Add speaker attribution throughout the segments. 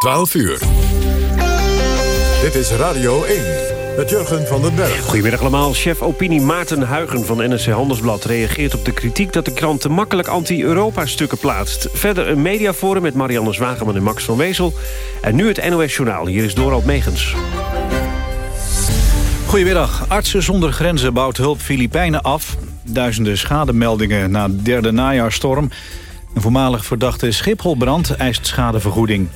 Speaker 1: 12 uur. Dit is Radio 1 met Jurgen van den Berg.
Speaker 2: Goedemiddag allemaal. Chef opinie Maarten Huigen van NSC Handelsblad... reageert op de kritiek dat de krant te makkelijk anti-Europa-stukken plaatst. Verder een mediaforum met Marianne Zwageman en Max van Wezel. En nu het NOS Journaal. Hier is Dorald Megens.
Speaker 3: Goedemiddag. Artsen zonder grenzen bouwt hulp Filipijnen af. Duizenden schademeldingen na de derde najaarstorm. Een voormalig verdachte Schipholbrand eist schadevergoeding.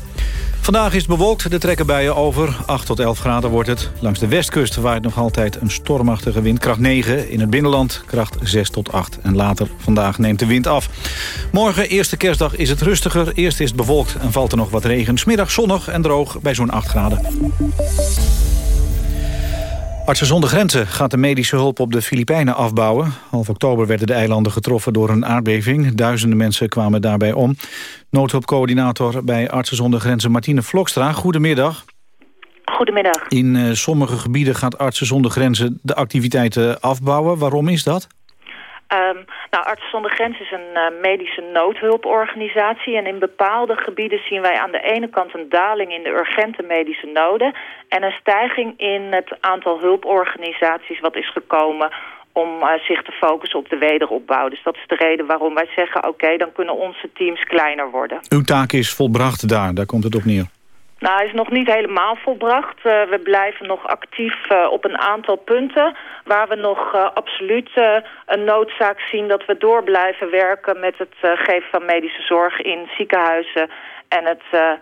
Speaker 3: Vandaag is het bewolkt, de trekken buien over. 8 tot 11 graden wordt het. Langs de westkust waait nog altijd een stormachtige wind. Kracht 9, in het binnenland kracht 6 tot 8. En later vandaag neemt de wind af. Morgen, eerste kerstdag, is het rustiger. Eerst is het bewolkt en valt er nog wat regen. Smiddag zonnig en droog bij zo'n 8 graden. Artsen zonder grenzen gaat de medische hulp op de Filipijnen afbouwen. Half oktober werden de eilanden getroffen door een aardbeving. Duizenden mensen kwamen daarbij om. Noodhulpcoördinator bij Artsen zonder grenzen Martine Vlokstra. Goedemiddag.
Speaker 4: Goedemiddag.
Speaker 3: In uh, sommige gebieden gaat Artsen zonder grenzen de activiteiten afbouwen. Waarom is dat?
Speaker 4: Um, nou, Artsen zonder Grenzen is een uh, medische noodhulporganisatie. En in bepaalde gebieden zien wij aan de ene kant een daling in de urgente medische noden... en een stijging in het aantal hulporganisaties wat is gekomen om uh, zich te focussen op de wederopbouw. Dus dat is de reden waarom wij zeggen... oké, dan kunnen onze teams kleiner worden.
Speaker 3: Uw taak is volbracht daar, daar komt het op neer.
Speaker 4: Nou, hij is nog niet helemaal volbracht. Uh, we blijven nog actief uh, op een aantal punten... waar we nog uh, absoluut een noodzaak zien dat we door blijven werken... met het geven van medische zorg in ziekenhuizen... en het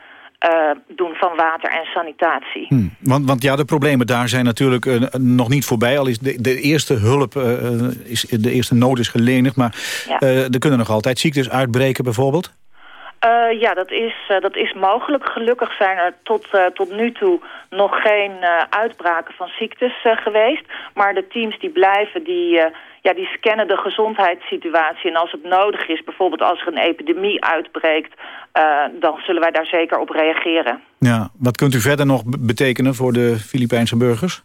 Speaker 4: doen van water en sanitatie.
Speaker 3: Hmm, want, want ja, de problemen daar zijn natuurlijk nog niet voorbij. Al is de, de eerste hulp, is, de eerste nood is gelenigd... maar ja. er kunnen nog altijd ziektes uitbreken bijvoorbeeld?
Speaker 4: Uh, ja, dat is, uh, dat is mogelijk. Gelukkig zijn er tot, uh, tot nu toe nog geen uitbraken van ziektes geweest. Maar de teams die blijven, die, ja, die scannen de gezondheidssituatie. En als het nodig is, bijvoorbeeld als er een epidemie uitbreekt... dan zullen wij daar zeker op reageren.
Speaker 3: Ja, wat kunt u verder nog betekenen voor de Filipijnse burgers?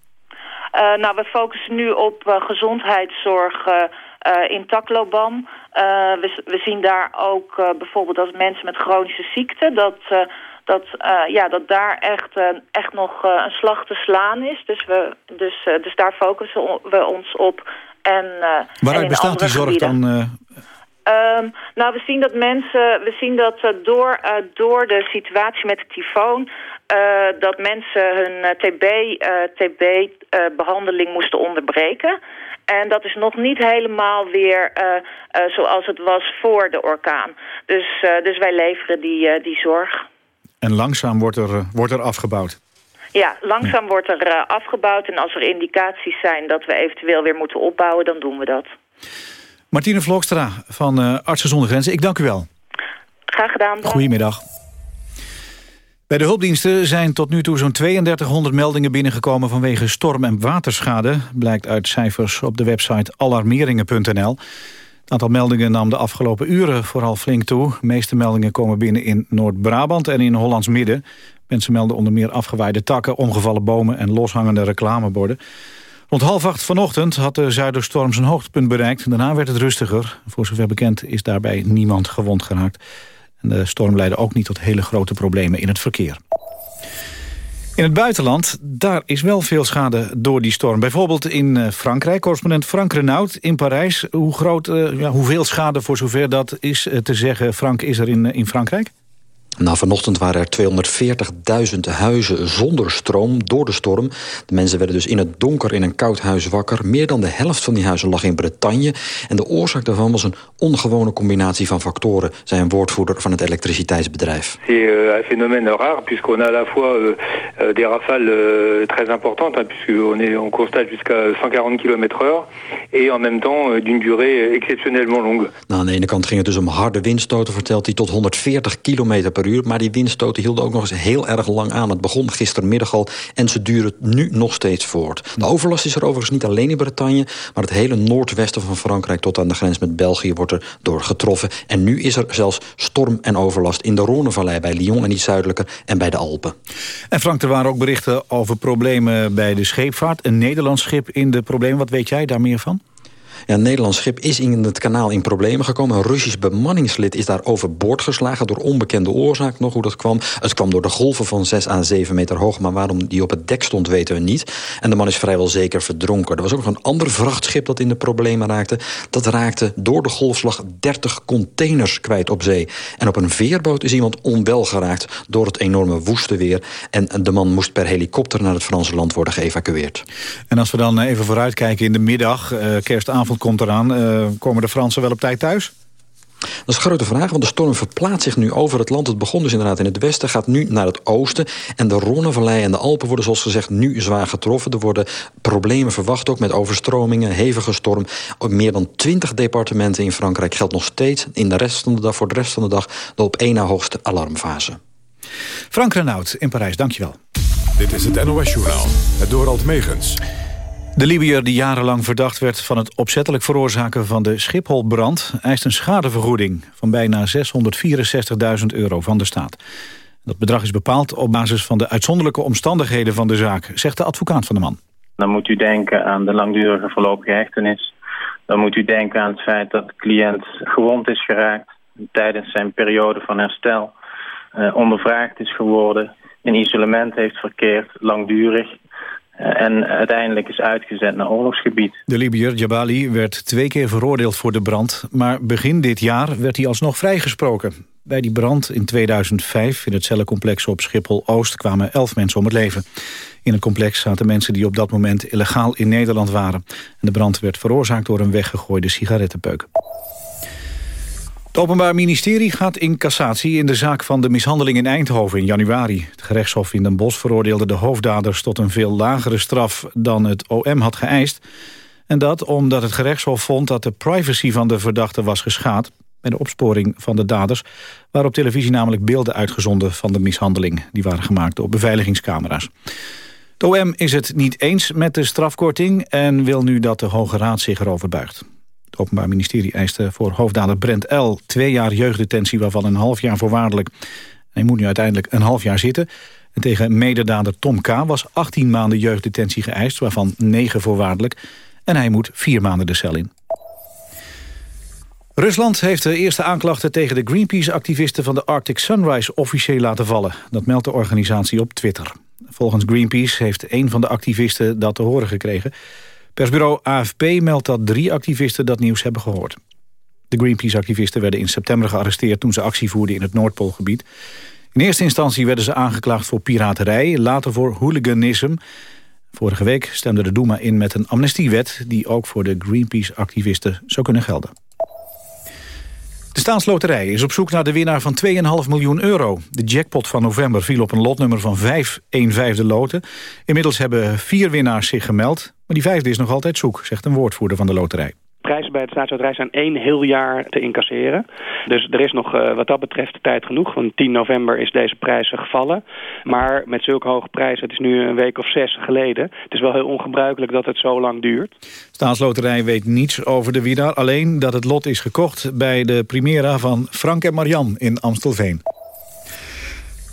Speaker 4: nou, we focussen nu op gezondheidszorg in Tacloban... Uh, we, we, zien daar ook uh, bijvoorbeeld als mensen met chronische ziekte... dat, dat, ja, dat daar echt, echt nog een slag te slaan is. Dus, we, dus, dus daar focussen we ons op. En,
Speaker 3: Waaruit
Speaker 4: en
Speaker 3: bestaat die zorg
Speaker 4: gebieden.
Speaker 3: dan...
Speaker 4: Um, nou, we zien dat mensen, we zien dat door, door de situatie met de tyfoon... dat mensen hun TB-behandeling TB, moesten onderbreken... En dat is nog niet helemaal weer uh, uh, zoals het was voor de orkaan. Dus, uh, dus wij leveren die, die zorg.
Speaker 3: En langzaam wordt er, wordt er afgebouwd?
Speaker 4: Ja, langzaam ja. wordt er afgebouwd. En als er indicaties zijn dat we eventueel weer moeten opbouwen, dan doen we dat.
Speaker 3: Martine Vlokstra van Artsen zonder Grenzen, ik dank u wel.
Speaker 4: Graag gedaan.
Speaker 3: Goedemiddag. Bij de hulpdiensten zijn tot nu toe zo'n 3200 meldingen binnengekomen vanwege storm- en waterschade, blijkt uit cijfers op de website alarmeringen.nl. Het aantal meldingen nam de afgelopen uren vooral flink toe. De meeste meldingen komen binnen in Noord-Brabant en in Hollands Midden. Mensen melden onder meer afgewaaide takken, omgevallen bomen en loshangende reclameborden. Rond half acht vanochtend had de zuiderstorm zijn hoogtepunt bereikt. Daarna werd het rustiger. Voor zover bekend is daarbij niemand gewond geraakt. En de storm leidde ook niet tot hele grote problemen in het verkeer. In het buitenland, daar is wel veel schade door die storm. Bijvoorbeeld in Frankrijk, correspondent Frank Renaud in Parijs. Hoe groot, uh, ja, hoeveel schade voor zover dat is te zeggen, Frank, is er in, in Frankrijk?
Speaker 5: Nou, vanochtend waren er 240.000 huizen zonder stroom door de storm. De mensen werden dus in het donker in een koud huis wakker. Meer dan de helft van die huizen lag in Bretagne. En de oorzaak daarvan was een ongewone combinatie van factoren... zei een woordvoerder van het elektriciteitsbedrijf.
Speaker 6: C'est un phénomène rare, puisqu'on a à la fois euh, des rafales euh, très importantes... Puisqu'on est, on constate jusqu'à 140 km heure... et en même temps euh, d'une durée exceptionnellement longue.
Speaker 5: Nou, aan de ene kant ging het dus om harde windstoten, vertelt hij... tot 140 km per maar die windstoten hielden ook nog eens heel erg lang aan. Het begon gistermiddag al en ze duren nu nog steeds voort. De overlast is er overigens niet alleen in Bretagne... maar het hele noordwesten van Frankrijk tot aan de grens met België wordt er door getroffen. En nu is er zelfs storm en overlast in de Rhônevallei bij Lyon en iets zuidelijker en bij de Alpen.
Speaker 3: En Frank, er waren ook berichten over problemen bij de scheepvaart. Een Nederlands schip in de problemen. Wat weet jij daar meer van?
Speaker 5: Ja, een Nederlands schip is in het kanaal in problemen gekomen. Een Russisch bemanningslid is daar overboord geslagen... door onbekende oorzaak nog hoe dat kwam. Het kwam door de golven van 6 à 7 meter hoog... maar waarom die op het dek stond weten we niet. En de man is vrijwel zeker verdronken. Er was ook nog een ander vrachtschip dat in de problemen raakte. Dat raakte door de golfslag 30 containers kwijt op zee. En op een veerboot is iemand onwel geraakt... door het enorme woeste weer. En de man moest per helikopter naar het Franse land worden geëvacueerd.
Speaker 3: En als we dan even vooruitkijken in de middag... Uh, komt eraan, uh, komen de Fransen wel op tijd thuis?
Speaker 5: Dat is een grote vraag, want de storm verplaatst zich nu over het land. Het begon dus inderdaad in het westen, gaat nu naar het oosten. En de Ronnevallei en de Alpen worden zoals gezegd nu zwaar getroffen. Er worden problemen verwacht ook met overstromingen, hevige storm. Op meer dan 20 departementen in Frankrijk geldt nog steeds... In de rest van de dag, voor de rest van de dag de op één na hoogste alarmfase.
Speaker 3: Frank Renaud in Parijs, dankjewel.
Speaker 1: Dit is het NOS Journaal, het Dorald Megens.
Speaker 3: De Libiër die jarenlang verdacht werd van het opzettelijk veroorzaken van de Schipholbrand... eist een schadevergoeding van bijna 664.000 euro van de staat. Dat bedrag is bepaald op basis van de uitzonderlijke omstandigheden van de zaak... zegt de advocaat van de man.
Speaker 7: Dan moet u denken aan de langdurige voorlopige hechtenis. Dan moet u denken aan het feit dat de cliënt gewond is geraakt... tijdens zijn periode van herstel uh, ondervraagd is geworden... in isolement heeft verkeerd, langdurig... Eh, en uiteindelijk is uitgezet naar oorlogsgebied.
Speaker 3: De Libiër Jabali werd twee keer veroordeeld voor de brand... maar begin dit jaar werd hij alsnog vrijgesproken. Bij die brand in 2005 in het cellencomplex op Schiphol-Oost... kwamen elf mensen om het leven. In het complex zaten mensen die op dat moment illegaal in Nederland waren. En de brand werd veroorzaakt door een weggegooide sigarettenpeuk. Het Openbaar Ministerie gaat in cassatie in de zaak van de mishandeling in Eindhoven in januari. Het gerechtshof in Den Bosch veroordeelde de hoofddaders tot een veel lagere straf dan het OM had geëist. En dat omdat het gerechtshof vond dat de privacy van de verdachte was geschaad. Bij de opsporing van de daders waren op televisie namelijk beelden uitgezonden van de mishandeling. Die waren gemaakt door beveiligingscamera's. Het OM is het niet eens met de strafkorting en wil nu dat de Hoge Raad zich erover buigt. Het Openbaar Ministerie eiste voor hoofddader Brent L. twee jaar jeugddetentie, waarvan een half jaar voorwaardelijk. Hij moet nu uiteindelijk een half jaar zitten. En tegen mededader Tom K. was 18 maanden jeugddetentie geëist, waarvan 9 voorwaardelijk. En hij moet vier maanden de cel in. Rusland heeft de eerste aanklachten tegen de Greenpeace-activisten van de Arctic Sunrise officieel laten vallen. Dat meldt de organisatie op Twitter. Volgens Greenpeace heeft een van de activisten dat te horen gekregen. Persbureau AFP meldt dat drie activisten dat nieuws hebben gehoord. De Greenpeace-activisten werden in september gearresteerd... toen ze actie voerden in het Noordpoolgebied. In eerste instantie werden ze aangeklaagd voor piraterij... later voor hooliganisme. Vorige week stemde de Duma in met een amnestiewet... die ook voor de Greenpeace-activisten zou kunnen gelden. De staatsloterij is op zoek naar de winnaar van 2,5 miljoen euro. De jackpot van november viel op een lotnummer van 5 1 vijfde loten. Inmiddels hebben vier winnaars zich gemeld. Maar die vijfde is nog altijd zoek, zegt een woordvoerder van de loterij
Speaker 8: prijzen bij het staatsloterij zijn één heel jaar te incasseren. Dus er is nog uh, wat dat betreft tijd genoeg. Van 10 november is deze prijs gevallen. Maar met zulke hoge prijzen, het is nu een week of zes geleden. Het is wel heel ongebruikelijk dat het zo lang duurt.
Speaker 3: Staatsloterij weet niets over de winnaar. Alleen dat het lot is gekocht bij de Primera van Frank en Marian in Amstelveen.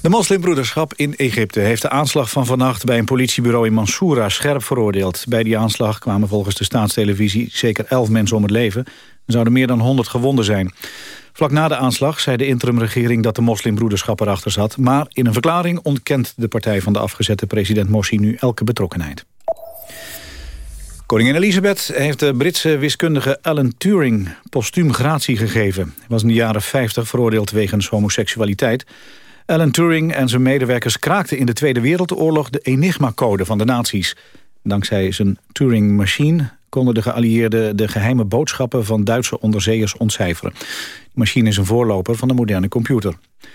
Speaker 3: De moslimbroederschap in Egypte heeft de aanslag van vannacht... bij een politiebureau in Mansoura scherp veroordeeld. Bij die aanslag kwamen volgens de staatstelevisie zeker elf mensen om het leven. Er zouden meer dan 100 gewonden zijn. Vlak na de aanslag zei de interimregering dat de moslimbroederschap erachter zat. Maar in een verklaring ontkent de partij van de afgezette president Morsi nu elke betrokkenheid. Koningin Elisabeth heeft de Britse wiskundige Alan Turing postuum gratie gegeven. Hij was in de jaren 50 veroordeeld wegens homoseksualiteit. Alan Turing en zijn medewerkers kraakten in de Tweede Wereldoorlog de Enigma-code van de nazi's. Dankzij zijn Turing-machine konden de geallieerden de geheime boodschappen van Duitse onderzeeërs ontcijferen. De machine is een voorloper van de moderne computer. Een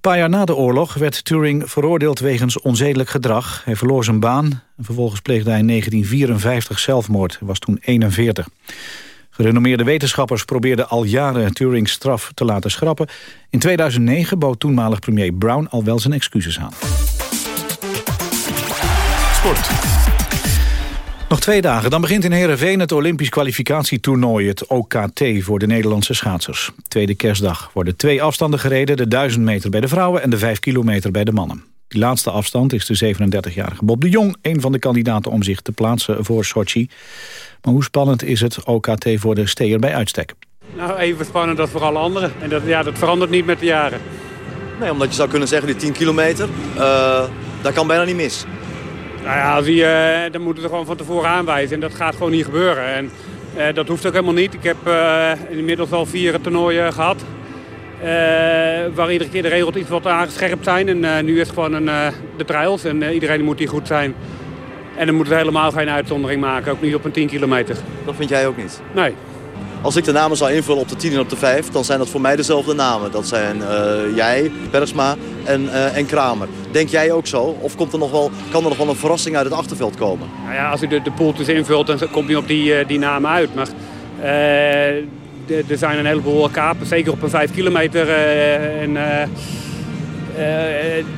Speaker 3: paar jaar na de oorlog werd Turing veroordeeld wegens onzedelijk gedrag. Hij verloor zijn baan en vervolgens pleegde hij in 1954 zelfmoord. Hij was toen 41. Gerenommeerde wetenschappers probeerden al jaren Turing's straf te laten schrappen. In 2009 bood toenmalig premier Brown al wel zijn excuses aan. Sport. Nog twee dagen, dan begint in Heerenveen het Olympisch kwalificatietoernooi, het OKT, voor de Nederlandse schaatsers. Tweede kerstdag worden twee afstanden gereden, de 1000 meter bij de vrouwen en de 5 kilometer bij de mannen. Die laatste afstand is de 37-jarige Bob de Jong... een van de kandidaten om zich te plaatsen voor Sochi. Maar hoe spannend is het OKT voor de steer bij uitstek?
Speaker 9: Nou, even spannend als voor alle anderen. En dat, ja, dat verandert niet met de jaren.
Speaker 10: Nee, omdat je zou kunnen zeggen, die 10 kilometer, uh, dat kan bijna niet mis.
Speaker 9: Nou ja, als hij, uh, dan moeten we gewoon van tevoren aanwijzen. En dat gaat gewoon niet gebeuren. En uh, dat hoeft ook helemaal niet. Ik heb inmiddels al vier toernooien gehad. Waar iedere keer de regels iets wat aangescherpt zijn. En nu is het gewoon een, de trials. En iedereen moet die goed zijn. En dan moet het helemaal geen uitzondering maken. Ook niet op een 10 kilometer.
Speaker 10: Dat vind jij ook niet?
Speaker 9: Nee.
Speaker 10: Als ik de namen zou invullen op de 10 en op de 5, dan zijn dat voor mij dezelfde namen. Dat zijn jij, Bergsma en, en Kramer. Denk jij ook zo? Of komt er nog wel, kan er nog wel een verrassing uit het achterveld komen?
Speaker 9: Nou ja, als u de, de poeltjes invult, dan komt hij op die, die namen uit. Maar er zijn een heleboel kapen, zeker op een 5 kilometer. en,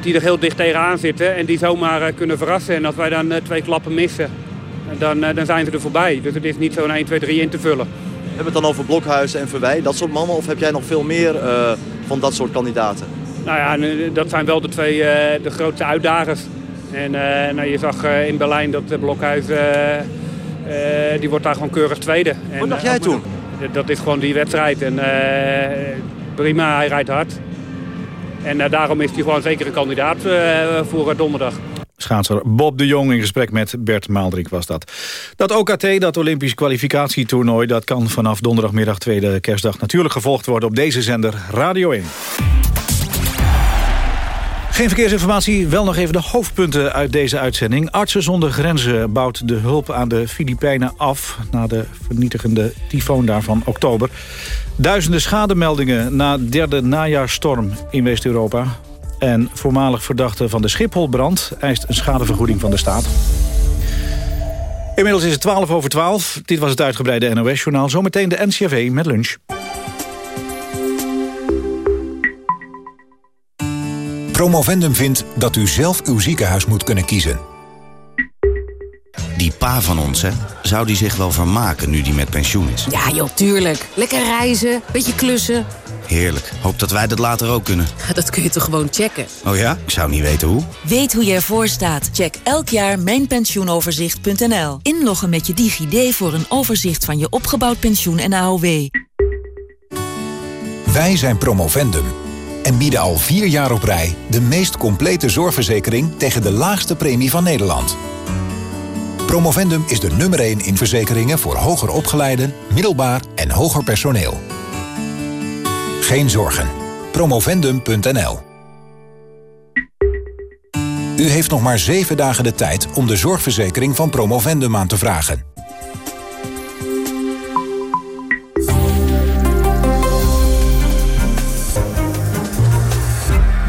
Speaker 9: die er heel dicht tegenaan zitten en die zomaar kunnen verrassen. En als wij dan twee klappen missen, dan, dan zijn ze er voorbij. Dus het is niet zo'n 1, 2, 3 in te vullen.
Speaker 10: Hebben we het dan over Blokhuizen en Verwij, dat soort mannen? Of heb jij nog veel meer uh, van dat soort kandidaten?
Speaker 9: Nou ja, dat zijn wel de twee uh, de grootste uitdagers. En uh, nou, je zag in Berlijn dat Blokhuizen, die wordt daar gewoon keurig tweede.
Speaker 10: Wat dacht jij toen?
Speaker 9: Dat is gewoon die wedstrijd. En prima, hij rijdt hard. En daarom is hij gewoon zeker een kandidaat voor donderdag.
Speaker 3: Schaatser Bob de Jong in gesprek met Bert Maaldrik was dat. Dat OKT, dat Olympisch kwalificatietoernooi... dat kan vanaf donderdagmiddag tweede kerstdag natuurlijk gevolgd worden... op deze zender Radio 1. Geen verkeersinformatie, wel nog even de hoofdpunten uit deze uitzending. Artsen zonder grenzen bouwt de hulp aan de Filipijnen af... na de vernietigende tyfoon daar van oktober. Duizenden schademeldingen na derde najaarstorm in West-Europa. En voormalig verdachte van de Schipholbrand eist een schadevergoeding van de staat. Inmiddels is het 12 over 12. Dit was het uitgebreide NOS-journaal. Zometeen de NCRV met lunch.
Speaker 11: Promovendum vindt dat u zelf uw ziekenhuis moet kunnen kiezen.
Speaker 12: Die pa van ons, hè? Zou die zich wel vermaken nu die met pensioen is?
Speaker 13: Ja, joh, tuurlijk. Lekker reizen, beetje klussen.
Speaker 12: Heerlijk. Hoop dat wij dat later ook kunnen.
Speaker 13: Dat kun je toch gewoon checken?
Speaker 12: Oh ja? Ik zou niet weten hoe.
Speaker 14: Weet hoe je ervoor staat? Check elk jaar mijnpensioenoverzicht.nl. Inloggen met je DigiD voor een overzicht van je opgebouwd pensioen en AOW.
Speaker 11: Wij zijn Promovendum en bieden al vier jaar op rij... de meest complete zorgverzekering tegen de laagste premie van Nederland. Promovendum is de nummer 1 in verzekeringen voor hoger opgeleiden, middelbaar en hoger personeel. Geen zorgen. Promovendum.nl U heeft nog maar 7 dagen de tijd om de zorgverzekering van Promovendum aan te vragen.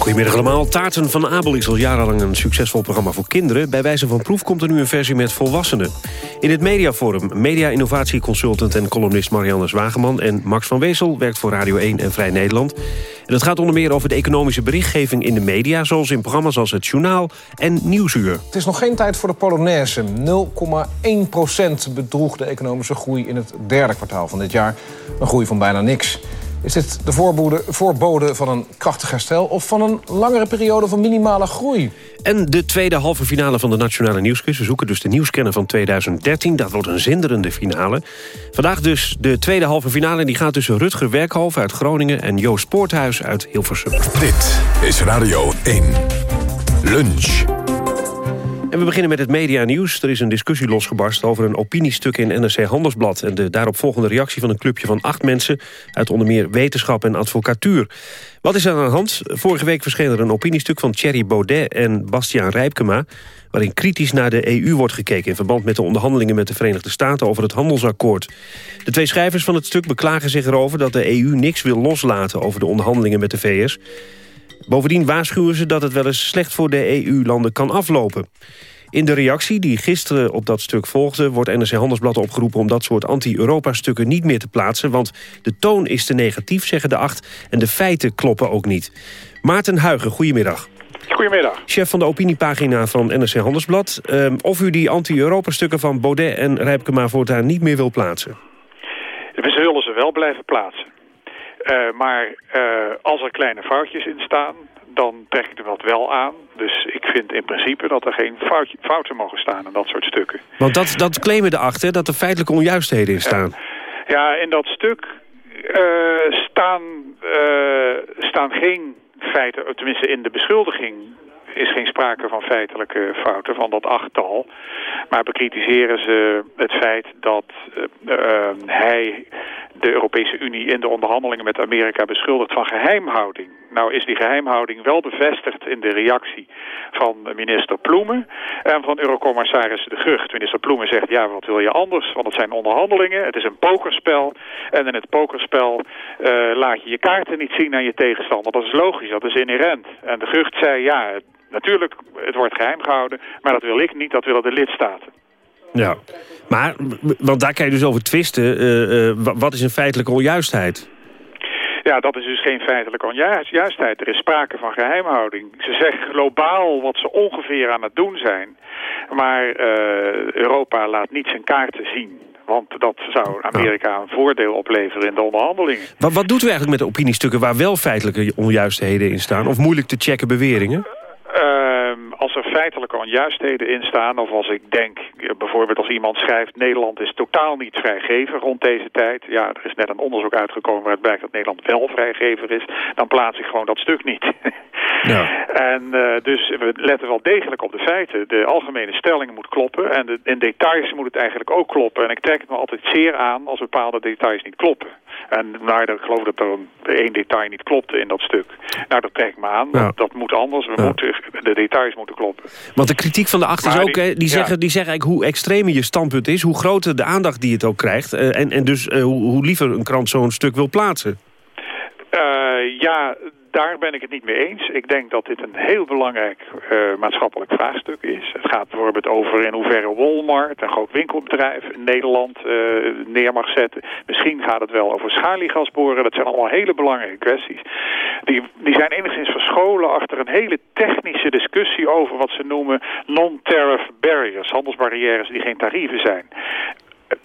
Speaker 2: Goedemiddag allemaal. Taarten van Abel is al jarenlang een succesvol programma voor kinderen. Bij wijze van proef komt er nu een versie met volwassenen. In het Mediaforum, media-innovatieconsultant en columnist Marianne Zwageman... en Max van Wezel werkt voor Radio 1 en Vrij Nederland. En het gaat onder meer over de economische berichtgeving in de media... zoals in programma's als Het Journaal en Nieuwsuur.
Speaker 15: Het is nog geen tijd voor de Polonaise. 0,1% bedroeg de economische groei in het derde kwartaal van dit jaar. Een groei van bijna niks. Is dit de voorbode, voorbode van een krachtig herstel... of van een langere periode van minimale groei?
Speaker 2: En de tweede halve finale van de Nationale Nieuwsquiz. We zoeken dus de nieuwscanner van 2013. Dat wordt een zinderende finale. Vandaag dus de tweede halve finale. En die gaat tussen Rutger Werkhoven uit Groningen... en Joost Poorthuis uit Hilversum.
Speaker 1: Dit is Radio 1. Lunch.
Speaker 2: En we beginnen met het media-nieuws. Er is een discussie losgebarst over een opiniestuk in NRC Handelsblad... en de daaropvolgende reactie van een clubje van acht mensen... uit onder meer wetenschap en advocatuur. Wat is er aan de hand? Vorige week verscheen er een opiniestuk van Thierry Baudet en Bastiaan Rijpkema... waarin kritisch naar de EU wordt gekeken... in verband met de onderhandelingen met de Verenigde Staten over het handelsakkoord. De twee schrijvers van het stuk beklagen zich erover dat de EU niks wil loslaten... over de onderhandelingen met de VS... Bovendien waarschuwen ze dat het wel eens slecht voor de EU-landen kan aflopen. In de reactie die gisteren op dat stuk volgde... wordt NRC Handelsblad opgeroepen om dat soort anti-Europa-stukken niet meer te plaatsen. Want de toon is te negatief, zeggen de acht. En de feiten kloppen ook niet. Maarten Huigen, goedemiddag.
Speaker 16: Goedemiddag.
Speaker 2: Chef van de opiniepagina van NRC Handelsblad. Ehm, of u die anti-Europa-stukken van Baudet en Rijpkema voortaan niet meer wil plaatsen?
Speaker 16: We zullen ze wel blijven plaatsen. Uh, maar uh, als er kleine foutjes in staan, dan trek ik er dat wel aan. Dus ik vind in principe dat er geen foutje, fouten mogen staan in dat soort stukken.
Speaker 2: Want dat, dat claimen de achter, dat er feitelijke onjuistheden in staan.
Speaker 16: Ja, in dat stuk uh, staan, staan geen feiten, tenminste in de beschuldiging is geen sprake van feitelijke fouten van dat achttal. Maar bekritiseren ze het feit dat uh, uh, hij de Europese Unie in de onderhandelingen met Amerika beschuldigt van geheimhouding. Nou is die geheimhouding wel bevestigd in de reactie van minister Ploemen en van Eurocommissaris De Gucht. Minister Ploemen zegt, ja, wat wil je anders? Want het zijn onderhandelingen, het is een pokerspel. En in het pokerspel uh, laat je je kaarten niet zien aan je tegenstander. Dat is logisch, dat is inherent. En De Gucht zei, ja, natuurlijk, het wordt geheim gehouden, maar dat wil ik niet, dat willen de lidstaten.
Speaker 2: Ja, maar, want daar kan je dus over twisten. Uh, uh, wat is een feitelijke onjuistheid?
Speaker 16: Ja, dat is dus geen feitelijke onjuistheid. Er is sprake van geheimhouding. Ze zeggen globaal wat ze ongeveer aan het doen zijn. Maar uh, Europa laat niet zijn kaarten zien. Want dat zou Amerika een voordeel opleveren in de onderhandelingen.
Speaker 2: Wat, wat doet u eigenlijk met de opiniestukken waar wel feitelijke onjuistheden in staan? Of moeilijk te checken beweringen?
Speaker 16: Feitelijke onjuistheden in staan... of als ik denk, bijvoorbeeld als iemand schrijft... Nederland is totaal niet vrijgever rond deze tijd. Ja, er is net een onderzoek uitgekomen waaruit blijkt dat Nederland wel vrijgever is. Dan plaats ik gewoon dat stuk niet. Ja. En uh, dus we letten wel degelijk op de feiten. De algemene stelling moet kloppen. En de, in details moet het eigenlijk ook kloppen. En ik trek het me altijd zeer aan als bepaalde details niet kloppen. En nou, ik geloof dat er één detail niet klopte in dat stuk. Nou, dat trek ik me aan. Ja. Dat, dat, moet anders. We ja. moeten, de details moeten kloppen.
Speaker 2: Want de kritiek van de achter is ook... Die, die, zeggen, die zeggen eigenlijk hoe extremer je standpunt is... hoe groter de aandacht die het ook krijgt. Uh, en, en dus uh, hoe, hoe liever een krant zo'n stuk wil plaatsen.
Speaker 16: Uh, ja, daar ben ik het niet mee eens. Ik denk dat dit een heel belangrijk uh, maatschappelijk vraagstuk is. Het gaat bijvoorbeeld over in hoeverre Walmart, een groot winkelbedrijf in Nederland, uh, neer mag zetten. Misschien gaat het wel over schaliegasboren. Dat zijn allemaal hele belangrijke kwesties. Die, die zijn enigszins verscholen achter een hele technische discussie over wat ze noemen non-tariff barriers. Handelsbarrières die geen tarieven zijn.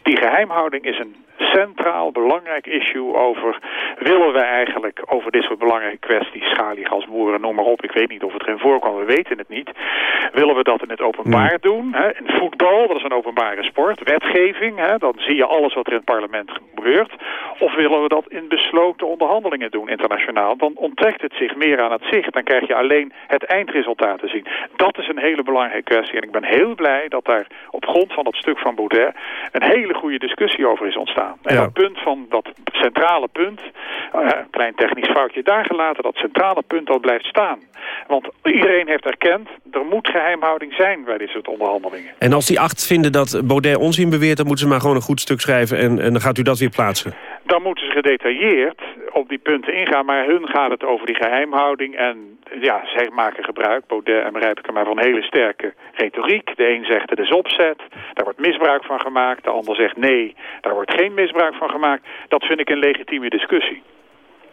Speaker 16: Die geheimhouding is een centraal belangrijk issue over... willen we eigenlijk over dit soort belangrijke kwesties... schaliegasboeren, noem maar op. Ik weet niet of het erin voorkomt, we weten het niet. Willen we dat in het openbaar doen? Hè? In voetbal, dat is een openbare sport. Wetgeving, hè? dan zie je alles wat er in het parlement gebeurt. Of willen we dat in besloten onderhandelingen doen, internationaal? Dan onttrekt het zich meer aan het zicht. Dan krijg je alleen het eindresultaat te zien. Dat is een hele belangrijke kwestie. En ik ben heel blij dat daar op grond van dat stuk van Baudet... een hele goede discussie over is ontstaan. En ja. dat punt van dat centrale punt, een klein technisch foutje daar gelaten, dat centrale punt dat blijft staan. Want iedereen heeft erkend, er moet geheimhouding zijn bij dit soort onderhandelingen.
Speaker 2: En als die acht vinden dat Baudet onzin beweert, dan moeten ze maar gewoon een goed stuk schrijven en, en dan gaat u dat weer plaatsen.
Speaker 16: Dan moeten ze gedetailleerd op die punten ingaan, maar hun gaat het over die geheimhouding en ja, zij maken gebruik, Baudet en maar van hele sterke retoriek. De een zegt het is opzet, daar wordt misbruik van gemaakt. De ander zegt nee, daar wordt geen misbruik van gemaakt. Dat vind ik een legitieme discussie.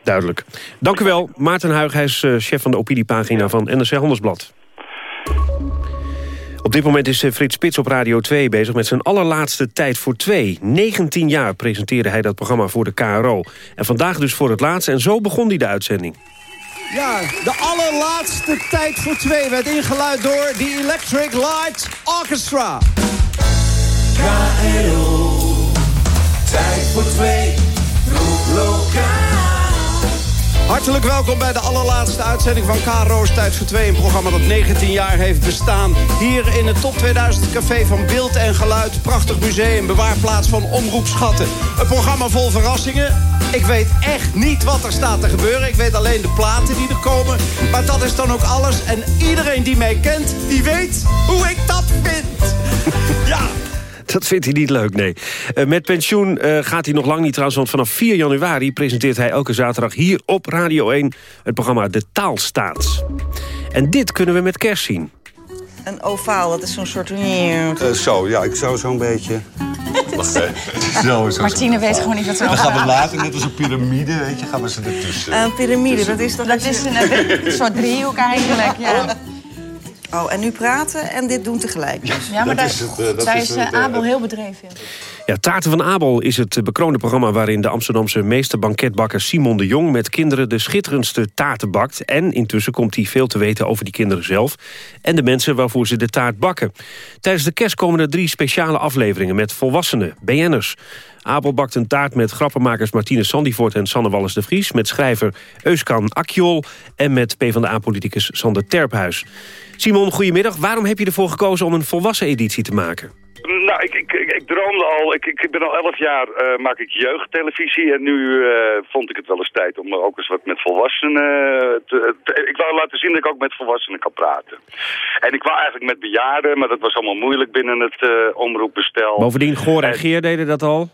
Speaker 2: Duidelijk. Dank u wel, Maarten Huig, hij is uh, chef van de opiniepagina van NRC Handelsblad. Op dit moment is Frits Spits op Radio 2 bezig met zijn allerlaatste Tijd voor Twee. 19 jaar presenteerde hij dat programma voor de KRO. En vandaag dus voor het laatste en zo begon hij de uitzending.
Speaker 17: Ja, de allerlaatste tijd voor twee werd ingeluid door The Electric Light Orchestra. KRO, tijd voor twee. Hartelijk welkom bij de allerlaatste uitzending van KRO's Tijd voor Twee. Een programma dat 19 jaar heeft bestaan. Hier in het Top 2000 Café van Beeld en Geluid. Prachtig museum, bewaarplaats van omroepschatten. Een programma vol verrassingen. Ik weet echt niet wat er staat te gebeuren. Ik weet alleen de platen die er komen. Maar dat is dan ook alles. En iedereen die mij kent, die weet hoe ik dat vind. ja.
Speaker 2: Dat vindt hij niet leuk, nee. Uh, met pensioen uh, gaat hij nog lang niet trouwens... want vanaf 4 januari presenteert hij elke zaterdag hier op Radio 1... het programma De Taalstaat. En dit kunnen we met kerst zien.
Speaker 18: Een ovaal, dat is zo'n soort...
Speaker 19: Uh, zo, ja, ik zou zo'n beetje...
Speaker 20: zo, zo, Martine weet gewoon niet wat ze
Speaker 19: Dan gaan we later, net als een piramide, weet je, gaan we ze ertussen.
Speaker 18: Een piramide, dat is toch...
Speaker 20: Dat is een, een soort driehoek eigenlijk, ja.
Speaker 18: Oh, en nu praten en dit doen tegelijk.
Speaker 20: Dus. Ja, maar daar, is, het, uh, daar is, is uh, Abel heel bedreven.
Speaker 2: Ja, Taarten van Abel is het bekroonde programma... waarin de Amsterdamse meesterbanketbakker Simon de Jong... met kinderen de schitterendste taarten bakt. En intussen komt hij veel te weten over die kinderen zelf... en de mensen waarvoor ze de taart bakken. Tijdens de kerst komen er drie speciale afleveringen... met volwassenen, BN'ers. Abel bakt een taart met grappenmakers Martine Sandifort en Sanne Wallis de Vries... met schrijver Euskan Akjol en met PvdA-politicus Sander Terphuis. Simon, goedemiddag. Waarom heb je ervoor gekozen om een volwassen editie te maken?
Speaker 21: Nou, ik, ik, ik, ik droomde al. Ik, ik, ben al elf jaar uh, maak ik jeugdtelevisie. En nu uh, vond ik het wel eens tijd om ook eens wat met volwassenen te, te, Ik wou laten zien dat ik ook met volwassenen kan praten. En ik wou eigenlijk met bejaarden, maar dat was allemaal moeilijk binnen het uh, omroepbestel.
Speaker 2: Bovendien, Goor en Geer deden dat al?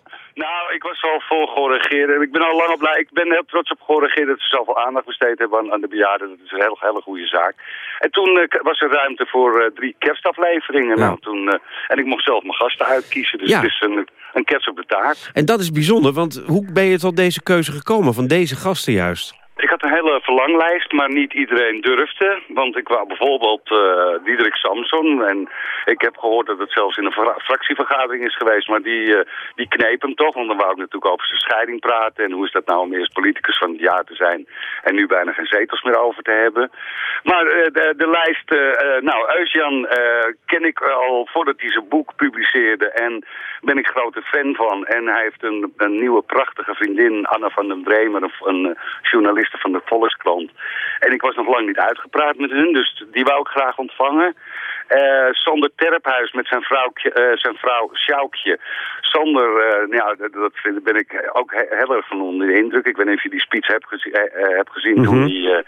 Speaker 21: Nou, ik was al vol georregeerd. Ik ben al lang op blij. Ik ben heel trots op georregeerd dat ze zoveel aandacht besteed hebben aan, aan de bejaarden. Dat is een hele, hele goede zaak. En toen uh, was er ruimte voor uh, drie kerstafleveringen. Ja. Nou, toen, uh, en ik mocht zelf mijn gasten uitkiezen. Dus ja. het is een, een kerst op de taart.
Speaker 2: En dat is bijzonder, want hoe ben je tot deze keuze gekomen van deze gasten juist?
Speaker 21: Ik had een hele verlanglijst, maar niet iedereen durfde. Want ik wou bijvoorbeeld uh, Diederik Samson. En ik heb gehoord dat het zelfs in een fractievergadering is geweest. Maar die, uh, die kneep hem toch. Want dan wou ik natuurlijk over zijn scheiding praten. En hoe is dat nou om eerst politicus van het jaar te zijn. En nu bijna geen zetels meer over te hebben. Maar uh, de, lijst... nou, Eusjan ken ik al voordat hij zijn boek publiceerde. En ben ik grote fan van. En hij heeft een, een nieuwe prachtige vriendin, Anna van den Bremer. Een, een van de Volkskrant. En ik was nog lang niet uitgepraat met hun, dus die wou ik graag ontvangen. Uh, Sander Terphuis met zijn, vrouwtje, uh, zijn vrouw Sjoukje. Sander, uh, ja, dat, ben ik ook he heel erg van onder de indruk. Ik weet niet of je die speech hebt, gezi hebt gezien mm -hmm. toen hij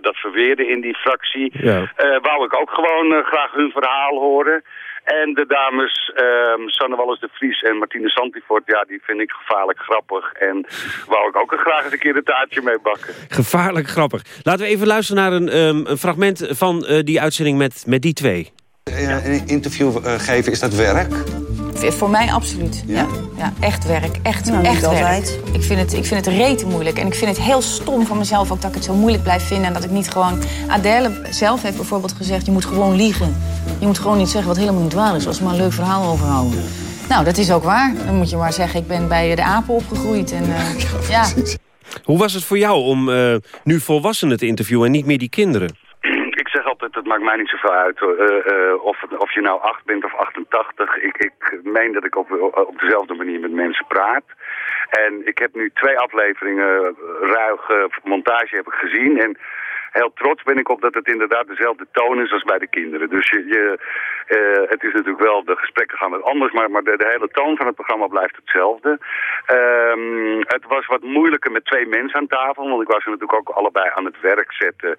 Speaker 21: dat verweerde in die fractie. Ja. wou ik ook gewoon graag hun verhaal horen. En de dames um, Sanne Wallis de Vries en Martine Santifort, ja, die vind ik gevaarlijk grappig. En wou ik ook graag eens een keer een taartje mee bakken.
Speaker 2: Gevaarlijk grappig. Laten we even luisteren naar een, um, een fragment van uh, die uitzending met, met die twee.
Speaker 19: Ja. Een interview uh, geven, is dat werk?
Speaker 20: Voor mij absoluut. Ja? Ja, ja echt werk. Echt,
Speaker 18: nou,
Speaker 20: echt
Speaker 18: werk.
Speaker 20: Altijd. Ik vind, het, ik vind het rete moeilijk. En ik vind het heel stom van mezelf ook dat ik het zo moeilijk blijf vinden. En dat ik niet gewoon... Adele zelf heeft bijvoorbeeld gezegd, je moet gewoon liegen. Je moet gewoon niet zeggen wat helemaal niet waar is. Als maar een leuk verhaal overhouden. Nou, dat is ook waar. Dan moet je maar zeggen, ik ben bij de apen opgegroeid. En, uh, ja.
Speaker 2: Hoe was het voor jou om uh, nu volwassenen te interviewen en niet meer die kinderen?
Speaker 21: Maakt mij niet zoveel uit uh, uh, of, of je nou 8 bent of 88. Ik, ik meen dat ik op, op dezelfde manier met mensen praat. En ik heb nu twee afleveringen ruige montage heb ik gezien. En heel trots ben ik op dat het inderdaad dezelfde toon is als bij de kinderen. Dus je, het is natuurlijk wel, de gesprekken gaan wat anders, maar, maar de, hele toon van het programma blijft hetzelfde. Um, het was wat moeilijker met twee mensen aan tafel, want ik was er natuurlijk ook allebei aan het werk zetten.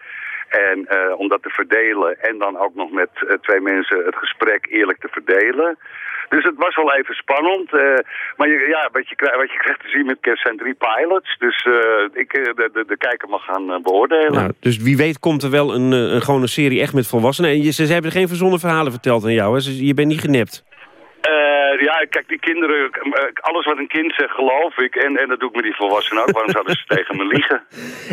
Speaker 21: En uh, om dat te verdelen en dan ook nog met uh, twee mensen het gesprek eerlijk te verdelen. Dus het was wel even spannend. Uh, maar je, ja, wat, je, wat je krijgt te zien met kerst zijn drie pilots. Dus ik, de, de, de kijker mag gaan beoordelen.
Speaker 2: Nou, dus wie weet komt er wel een, een, gewoon een serie echt met volwassenen. Ze hebben geen verzonnen verhalen verteld aan jou. Hè? Je bent niet genept.
Speaker 21: Uh, ja, kijk, die kinderen, alles wat een kind zegt, geloof ik. En, en dat doe ik met die volwassenen ook. Waarom zouden ze tegen me liegen?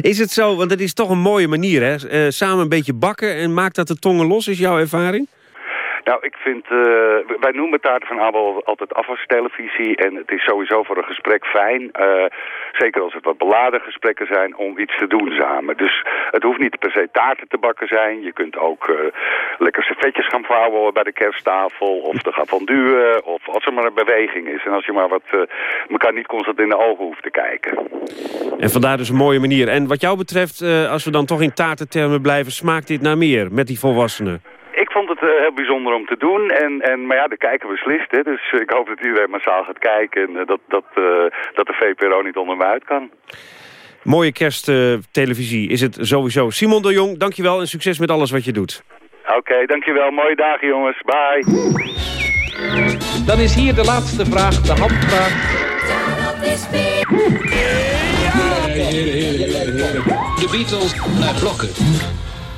Speaker 2: Is het zo, want het is toch een mooie manier, hè? Uh, samen een beetje bakken en maakt dat de tongen los, is jouw ervaring?
Speaker 21: Nou, ik vind, uh, wij noemen Taarten van Abel altijd afwastelevisie. En het is sowieso voor een gesprek fijn. Uh, zeker als het wat beladen gesprekken zijn, om iets te doen samen. Dus het hoeft niet per se taarten te bakken zijn. Je kunt ook uh, lekker servetjes gaan vouwen bij de kersttafel. Of te gaan fonduwen. Of als er maar een beweging is. En als je maar wat, elkaar niet constant in de ogen hoeft te kijken.
Speaker 2: En vandaar dus een mooie manier. En wat jou betreft, als we dan toch in taartentermen blijven, smaakt dit naar meer met die volwassenen?
Speaker 21: Ik vond het uh, heel bijzonder om te doen. En, en, maar ja, de kijker beslist. Hè, dus ik hoop dat iedereen massaal gaat kijken. En uh, dat, dat, uh, dat de VPRO niet onder me uit kan.
Speaker 2: Mooie kersttelevisie is het sowieso. Simon de Jong, dankjewel en succes met alles wat je doet.
Speaker 21: Oké, okay, dankjewel. Mooie dagen jongens. Bye.
Speaker 15: Dan is hier de laatste vraag, de handvraag.
Speaker 22: De Beatles naar blokken.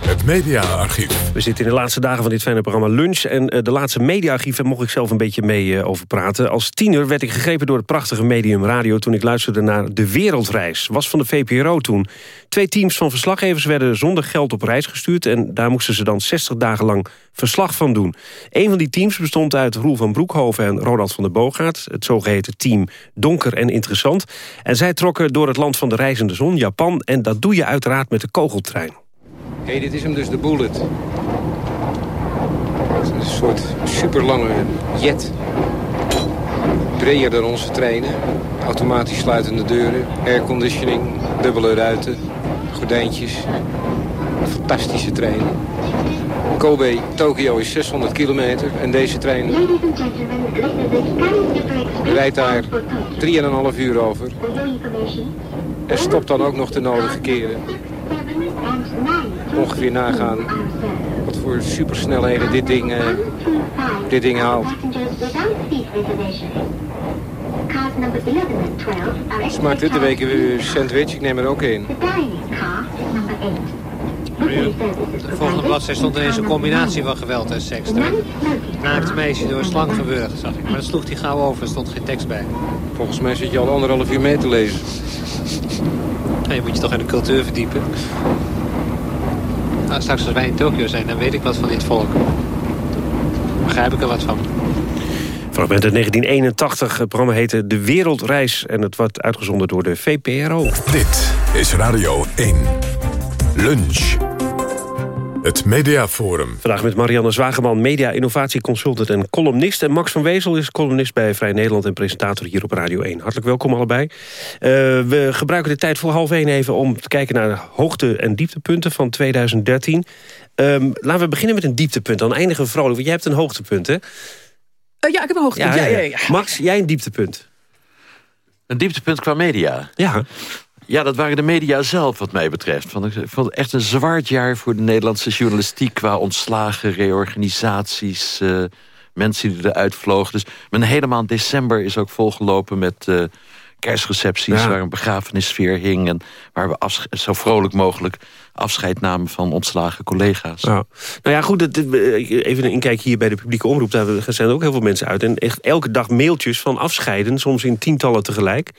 Speaker 1: Het mediaarchief.
Speaker 2: We zitten in de laatste dagen van dit fijne programma Lunch. En uh, de laatste mediaarchieven mocht ik zelf een beetje mee uh, over praten. Als tiener werd ik gegrepen door het prachtige medium radio... toen ik luisterde naar De Wereldreis. Was van de VPRO toen. Twee teams van verslaggevers werden zonder geld op reis gestuurd... en daar moesten ze dan 60 dagen lang verslag van doen. Een van die teams bestond uit Roel van Broekhoven en Ronald van der Boogaard. Het zogeheten team Donker en Interessant. En zij trokken door het land van de reizende zon, Japan... en dat doe je uiteraard met de kogeltrein.
Speaker 15: Hey, dit is hem dus, de Bullet. Het is een soort superlange jet. Breder dan onze treinen. Automatisch sluitende deuren, airconditioning, dubbele ruiten, gordijntjes. Fantastische trein. Kobe, Tokio is 600 kilometer en deze trein rijdt daar 3,5 uur over. En stopt dan ook nog de nodige keren ongeveer nagaan wat voor supersnelheden dit ding, uh, dit ding haalt. Smaakt dit de week een sandwich? Ik neem er ook in.
Speaker 23: De volgende bladzijde stond ineens een combinatie van geweld en seks. Het naakte meisje door een slang gewurgd, zag ik. Maar dat sloeg hij gauw over, er stond geen tekst bij.
Speaker 15: Volgens mij zit je al anderhalf uur mee te lezen.
Speaker 23: Ja, je moet je toch in de cultuur verdiepen. Nou, straks als wij in Tokio zijn, dan weet ik wat van dit volk. Begrijp ik er wat van.
Speaker 2: Fragment uit 1981. Het programma heette De Wereldreis. En het wordt uitgezonden door de VPRO.
Speaker 1: Dit is Radio 1. Lunch. Het Mediaforum.
Speaker 2: Vandaag met Marianne Zwageman, media innovatieconsultant en columnist. En Max van Wezel is columnist bij Vrij Nederland en presentator hier op Radio 1. Hartelijk welkom allebei. Uh, we gebruiken de tijd voor half 1 even om te kijken naar de hoogte- en dieptepunten van 2013. Um, laten we beginnen met een dieptepunt. Dan eindigen we vrolijk, want jij hebt een hoogtepunt, hè?
Speaker 22: Uh, ja, ik heb een hoogtepunt. Ja, ja, ja,
Speaker 2: Max, jij een dieptepunt.
Speaker 24: Een dieptepunt qua media?
Speaker 2: Ja.
Speaker 24: Ja, dat waren de media zelf wat mij betreft. ik vond het echt een zwart jaar voor de Nederlandse journalistiek... qua ontslagen, reorganisaties, uh, mensen die eruit vlogen. Dus mijn hele maand december is ook volgelopen met uh, kerstrecepties... waar een begrafenissfeer hing... en waar we zo vrolijk mogelijk afscheid namen van ontslagen collega's.
Speaker 2: Nou ja, goed, even een inkijk hier bij de publieke omroep. Daar zijn ook heel veel mensen uit. En echt elke dag mailtjes van afscheiden, soms in tientallen tegelijk...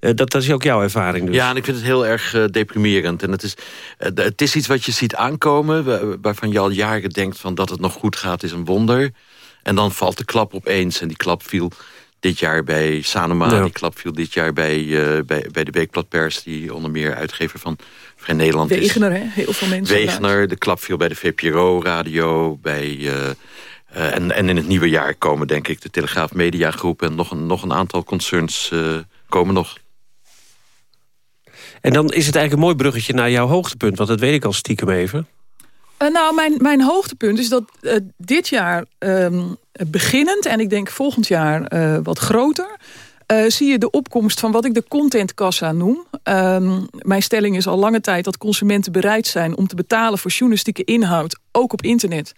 Speaker 2: Uh, dat, dat, is ook jouw ervaring dus.
Speaker 24: Ja, en ik vind het heel erg uh, deprimerend. En het is, uh, het is iets wat je ziet aankomen... waarvan je al jaren denkt van dat het nog goed gaat, is een wonder. En dan valt de klap opeens. En die klap viel dit jaar bij Sanoma. Ja. Die klap viel dit jaar bij, bij, bij de Weekbladpers... die onder meer uitgever van Vrij Nederland
Speaker 22: Wegener,
Speaker 24: is.
Speaker 22: hè? Heel veel mensen.
Speaker 24: Wegener, de klap viel bij de VPRO-radio, bij... Uh, en, en in het nieuwe jaar komen, denk ik, de Telegraaf Media Groep... en nog een, nog een aantal concerns uh, komen nog.
Speaker 2: En dan is het eigenlijk een mooi bruggetje naar jouw hoogtepunt. Want dat weet ik al stiekem even.
Speaker 22: Uh, nou, mijn, mijn hoogtepunt is dat uh, dit jaar uh, beginnend... en ik denk volgend jaar uh, wat groter... zie je de opkomst van wat ik de contentkassa noem. Ehm, mijn stelling is al lange tijd dat consumenten bereid zijn... om te betalen voor journalistieke inhoud, ook op internet...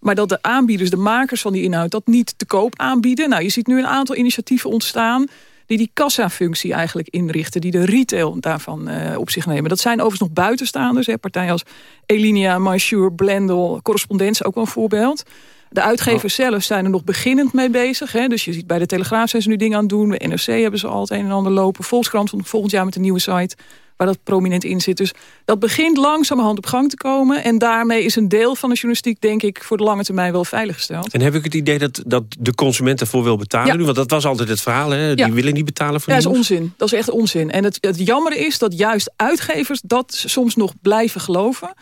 Speaker 22: Maar dat de aanbieders, de makers van die inhoud... dat niet te koop aanbieden. Nou, je ziet nu een aantal initiatieven ontstaan die die kassafunctie eigenlijk inrichten. Die de retail daarvan uh, op zich nemen. Dat zijn overigens nog buitenstaanders. Hè, partijen als Elinia, MySure, Blendel, Correspondentie ook wel een voorbeeld. De uitgevers oh. zelf zijn er nog beginnend mee bezig. Hè. Dus je ziet bij de Telegraaf zijn ze nu dingen aan het doen. Bij NRC hebben ze al het een en ander lopen. Volkskrant volgend jaar met een nieuwe site waar dat prominent in zit. Dus dat begint langzamerhand op gang te komen. En daarmee is een deel van de journalistiek, denk ik, voor de lange termijn wel veiliggesteld.
Speaker 2: En heb ik het idee dat, dat de consument ervoor wil betalen? Ja. Want dat was altijd het verhaal, hè? Die ja. willen niet betalen voor
Speaker 22: Ja, dat is onzin. Dat is echt onzin. En het, het jammer is dat juist uitgevers dat soms nog blijven geloven.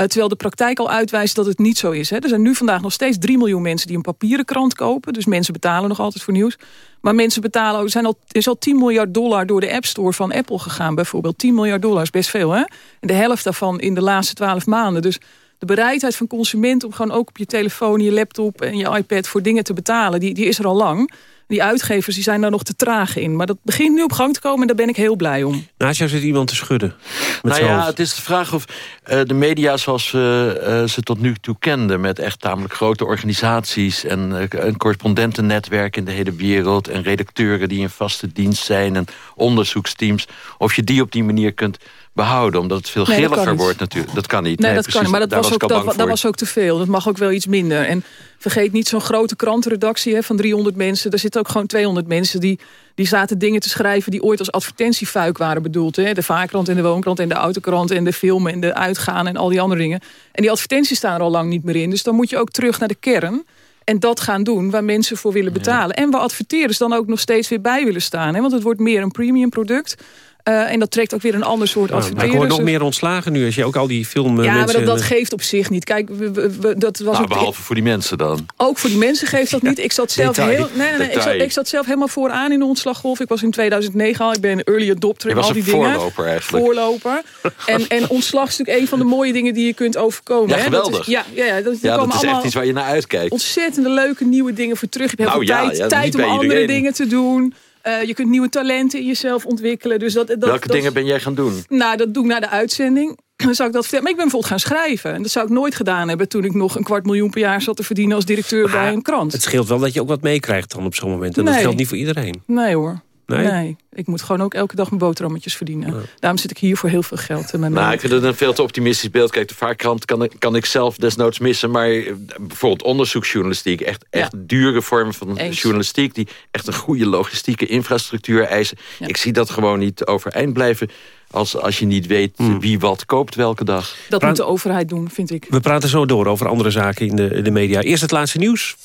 Speaker 22: Uh, terwijl de praktijk al uitwijst dat het niet zo is. Hè. Er zijn nu vandaag nog steeds 3 miljoen mensen die een papieren krant kopen. Dus mensen betalen nog altijd voor nieuws. Maar mensen betalen zijn al, is al 10 miljard dollar door de App Store van Apple gegaan bijvoorbeeld. 10 miljard dollar is best veel hè. En de helft daarvan in de laatste 12 maanden. Dus de bereidheid van consumenten om gewoon ook op je telefoon, je laptop en je iPad voor dingen te betalen, die, die is er al lang. Die uitgevers die zijn daar nog te traag in. Maar dat begint nu op gang te komen en daar ben ik heel blij om.
Speaker 2: Naast jou zit iemand te schudden. Met
Speaker 24: Nou ja,
Speaker 2: hoofd.
Speaker 24: het is de vraag of eh, de media zoals we eh, ze tot nu toe kenden... met echt tamelijk grote organisaties en eh, een correspondentennetwerk in de hele wereld... en redacteuren die in vaste dienst zijn en onderzoeksteams... of je die op die manier kunt behouden, omdat het veel
Speaker 22: Nee,
Speaker 24: grilliger wordt natuurlijk. Dat kan niet.
Speaker 22: Nee, dat
Speaker 24: precies.
Speaker 22: kan. Maar dat was, ook, dat, was ook te veel. Dat mag ook wel iets minder. En vergeet niet zo'n grote krantenredactie hè, van 300 mensen. Daar zitten ook gewoon 200 mensen die, die zaten dingen te schrijven... die ooit als advertentiefuik waren bedoeld. Hè. De vaarkrant en de woonkrant en de autokrant en de film en de uitgaan en al die andere dingen. En die advertenties staan er al lang niet meer in. Dus dan moet je ook terug naar de kern... En dat gaan doen waar mensen voor willen betalen. En waar adverteerders dan ook nog steeds weer bij willen staan. Hè? Want het wordt meer een premium product. Eh, en dat trekt ook weer een ander soort
Speaker 2: Ja, maar
Speaker 22: adverteerders.
Speaker 2: ik hoor nog meer ontslagen nu. Als je ook al die film
Speaker 22: Ja, maar dat, dat geeft op zich niet. Kijk, we, we- we- dat was
Speaker 24: Nou, behalve voor die mensen dan.
Speaker 22: ook voor die mensen geeft dat niet. Ik zat zelf,
Speaker 24: Detail.
Speaker 22: heel, nee, nee, nee, ik zat, ik zat zelf helemaal vooraan in de ontslaggolf. Ik was in 2009 al. Ik ben een early adopter
Speaker 24: Je
Speaker 22: en
Speaker 24: was
Speaker 22: al die
Speaker 24: een
Speaker 22: dingen.
Speaker 24: voorloper eigenlijk.
Speaker 22: Voorloper. En, en ontslag is natuurlijk een van de mooie dingen die je kunt overkomen.
Speaker 24: Ja,
Speaker 22: hè.
Speaker 24: geweldig.
Speaker 22: Dat is, ja, ja, ja, dat,
Speaker 24: Ja, dat is echt iets waar je naar uitkijkt.
Speaker 22: ontzettende leuke nieuwe dingen voor terug. Je hebt heel
Speaker 24: Nou
Speaker 22: veel tijd,
Speaker 24: ja,
Speaker 22: tijd om andere
Speaker 24: iedereen.
Speaker 22: dingen te doen. Eh, je kunt nieuwe talenten in jezelf ontwikkelen. Dus dat, dat,
Speaker 24: Welke
Speaker 22: dat-
Speaker 24: dingen ben jij gaan doen?
Speaker 22: nou, dat doe ik na de uitzending. Dan zou ik dat vertellen. Maar ik ben bijvoorbeeld gaan schrijven. En dat zou ik nooit gedaan hebben toen ik nog een kwart miljoen per jaar zat te verdienen als directeur bij een krant.
Speaker 2: Het scheelt wel dat je ook wat meekrijgt dan op zo'n moment. En dat geldt niet voor iedereen.
Speaker 22: Nee hoor.
Speaker 2: Nee?
Speaker 22: Nee? ik moet gewoon ook elke dag mijn boterhammetjes verdienen. Daarom zit ik hier voor heel veel geld. En mijn
Speaker 24: Nou, ik vind het een veel te optimistisch beeld. Kijk, de vaarkrant kan, ik- kan ik zelf desnoods missen. Maar eh, bijvoorbeeld onderzoeksjournalistiek. Echt, echt dure vormen van
Speaker 22: Eens.
Speaker 24: journalistiek. Die echt een goede logistieke infrastructuur eisen. Ik zie dat gewoon niet overeind blijven. Als, als je niet weet
Speaker 2: Hmm.
Speaker 24: wie wat koopt welke dag.
Speaker 22: Dat moet de overheid doen, vind ik.
Speaker 2: We praten zo door over andere zaken in de, in de media. Eerst het laatste nieuws.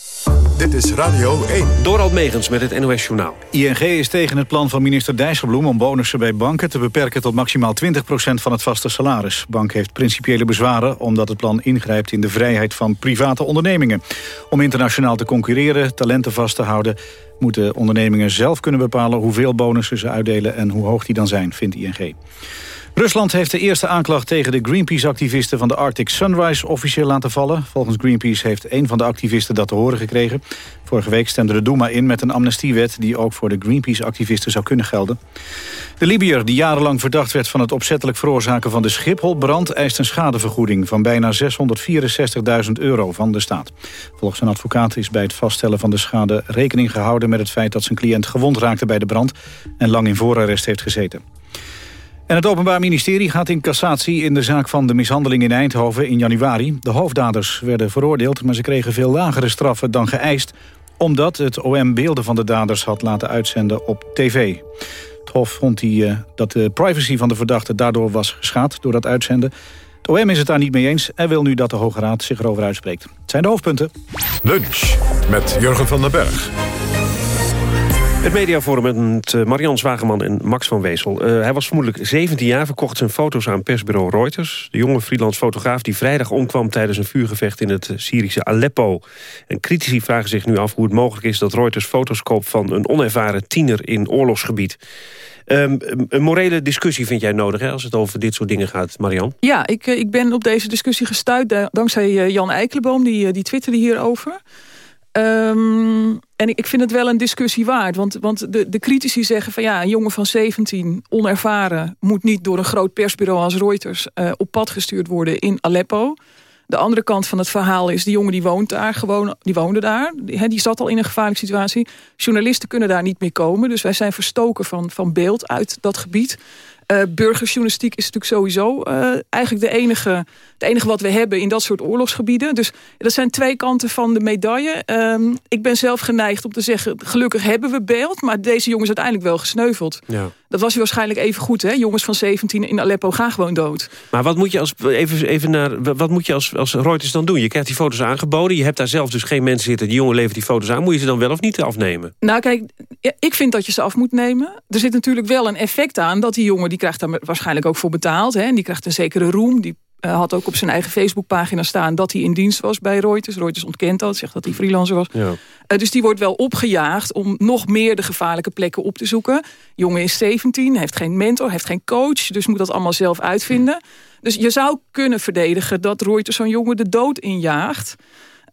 Speaker 1: Dit is Radio 1.
Speaker 2: Dorald Megens met het NOS Journaal.
Speaker 3: ING is tegen het plan van minister Dijsselbloem om bonussen bij banken te beperken tot maximaal 20% van het vaste salaris. Bank heeft principiële bezwaren omdat het plan ingrijpt in de vrijheid van private ondernemingen. Om internationaal te concurreren, talenten vast te houden, moeten ondernemingen zelf kunnen bepalen hoeveel bonussen ze uitdelen en hoe hoog die dan zijn, vindt ING. Rusland heeft de eerste aanklacht tegen de Greenpeace-activisten van de Arctic Sunrise officieel laten vallen. Volgens Greenpeace heeft een van de activisten dat te horen gekregen. Vorige week stemde de Duma in met een amnestiewet die ook voor de Greenpeace-activisten zou kunnen gelden. De Libiër, die jarenlang verdacht werd van het opzettelijk veroorzaken van de Schipholbrand, eist een schadevergoeding van bijna 664.000 euro van de staat. Volgens een advocaat is bij het vaststellen van de schade rekening gehouden met het feit dat zijn cliënt gewond raakte bij de brand en lang in voorarrest heeft gezeten. En het Openbaar Ministerie gaat in cassatie in de zaak van de mishandeling in Eindhoven in januari. De hoofddaders werden veroordeeld, maar ze kregen veel lagere straffen dan geëist... omdat het OM beelden van de daders had laten uitzenden op tv. Het Hof vond die, eh, dat de privacy van de verdachte daardoor was geschaad door dat uitzenden. Het OM is het daar niet mee eens en wil nu dat de Hoge Raad zich erover uitspreekt. Het zijn de hoofdpunten.
Speaker 1: Lunch met Jurgen van den Berg.
Speaker 2: Het mediaforum met eh, Marian Zwageman en Max van Wezel. Eh, hij was vermoedelijk 17 jaar, verkocht zijn foto's aan persbureau Reuters. De jonge freelance fotograaf die vrijdag omkwam tijdens een vuurgevecht in het eh, Syrische Aleppo. En critici vragen zich nu af hoe het mogelijk is dat Reuters foto's koopt van een onervaren tiener in oorlogsgebied. Ehm, een morele discussie vind jij nodig hè, als het over dit soort dingen gaat, Marian?
Speaker 22: Ja, ik, ik ben op deze discussie gestuurd da- dankzij Jan Eikelenboom. Die, die twitterde hierover. Ehm, en ik, vind het wel een discussie waard. Want, want de, de critici zeggen van ja, een jongen van 17, onervaren... moet niet door een groot persbureau als Reuters eh, op pad gestuurd worden in Aleppo. De andere kant van het verhaal is, die jongen die woont daar gewoon, die woonde daar. Die, die zat al in een gevaarlijke situatie. Journalisten kunnen daar niet meer komen. Dus wij zijn verstoken van, van beeld uit dat gebied. Eh, burgerjournalistiek is natuurlijk sowieso eh, eigenlijk de enige, het enige wat we hebben in dat soort oorlogsgebieden. Dus dat zijn twee kanten van de medaille. Ehm, ik ben zelf geneigd om te zeggen, gelukkig hebben we beeld, maar deze jongen is uiteindelijk wel gesneuveld.
Speaker 2: Ja.
Speaker 22: Dat was waarschijnlijk even goed, hè? Jongens van 17 in Aleppo gaan gewoon dood.
Speaker 2: Maar wat moet je als, even, even naar, wat moet je als, als Reuters dan doen? Je krijgt die foto's aangeboden. Je hebt daar zelf dus geen mensen zitten. Die jongen levert die foto's aan. Moet je ze dan wel of niet afnemen?
Speaker 22: Nou kijk, ik vind dat je ze af moet nemen. Er zit natuurlijk wel een effect aan dat die jongen... die krijgt daar waarschijnlijk ook voor betaald. Hè, en die krijgt een zekere roem. Die eh, had ook op zijn eigen Facebookpagina staan... dat hij in dienst was bij Reuters. Reuters ontkent dat, zegt dat hij freelancer was.
Speaker 2: Ja.
Speaker 22: Eh, dus die wordt wel opgejaagd om nog meer de gevaarlijke plekken op te zoeken. Jongen is 17, heeft geen mentor, heeft geen coach. Dus moet dat allemaal zelf uitvinden. Dus je zou kunnen verdedigen dat Reuters zo'n jongen de dood injaagt.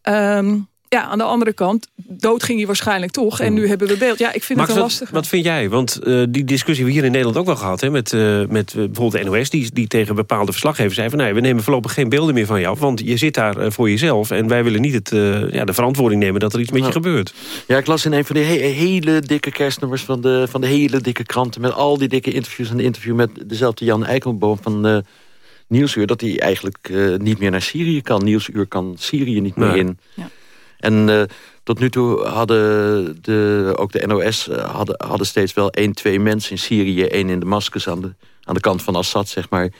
Speaker 22: Ehm, ja, aan de andere kant, dood ging hij waarschijnlijk toch. En nu hebben we beeld. Ja, ik vind
Speaker 2: Max,
Speaker 22: het wel lastig.
Speaker 2: wat vind jij? Want eh, die discussie hebben we hier in Nederland ook wel gehad... Hè, met, eh, met eh, bijvoorbeeld de NOS, die, die tegen bepaalde verslaggevers zei... van nee, we nemen voorlopig geen beelden meer van jou... want je zit daar voor jezelf... en wij willen niet het, eh, ja, de verantwoording nemen dat er iets met je gebeurt.
Speaker 24: Ja, ik las in een van die he- hele dikke kerstnummers van de, van de hele dikke kranten... met al die dikke interviews en een interview met dezelfde Jan Eikelboom van uh, Nieuwsuur... dat hij eigenlijk uh, niet meer naar Syrië kan. Nieuwsuur kan Syrië niet meer
Speaker 2: Nee.
Speaker 24: in. En uh, tot nu toe hadden de, ook de NOS uh, hadden, hadden steeds wel één, twee mensen in Syrië... één in Damascus aan de, aan de kant van Assad, zeg maar...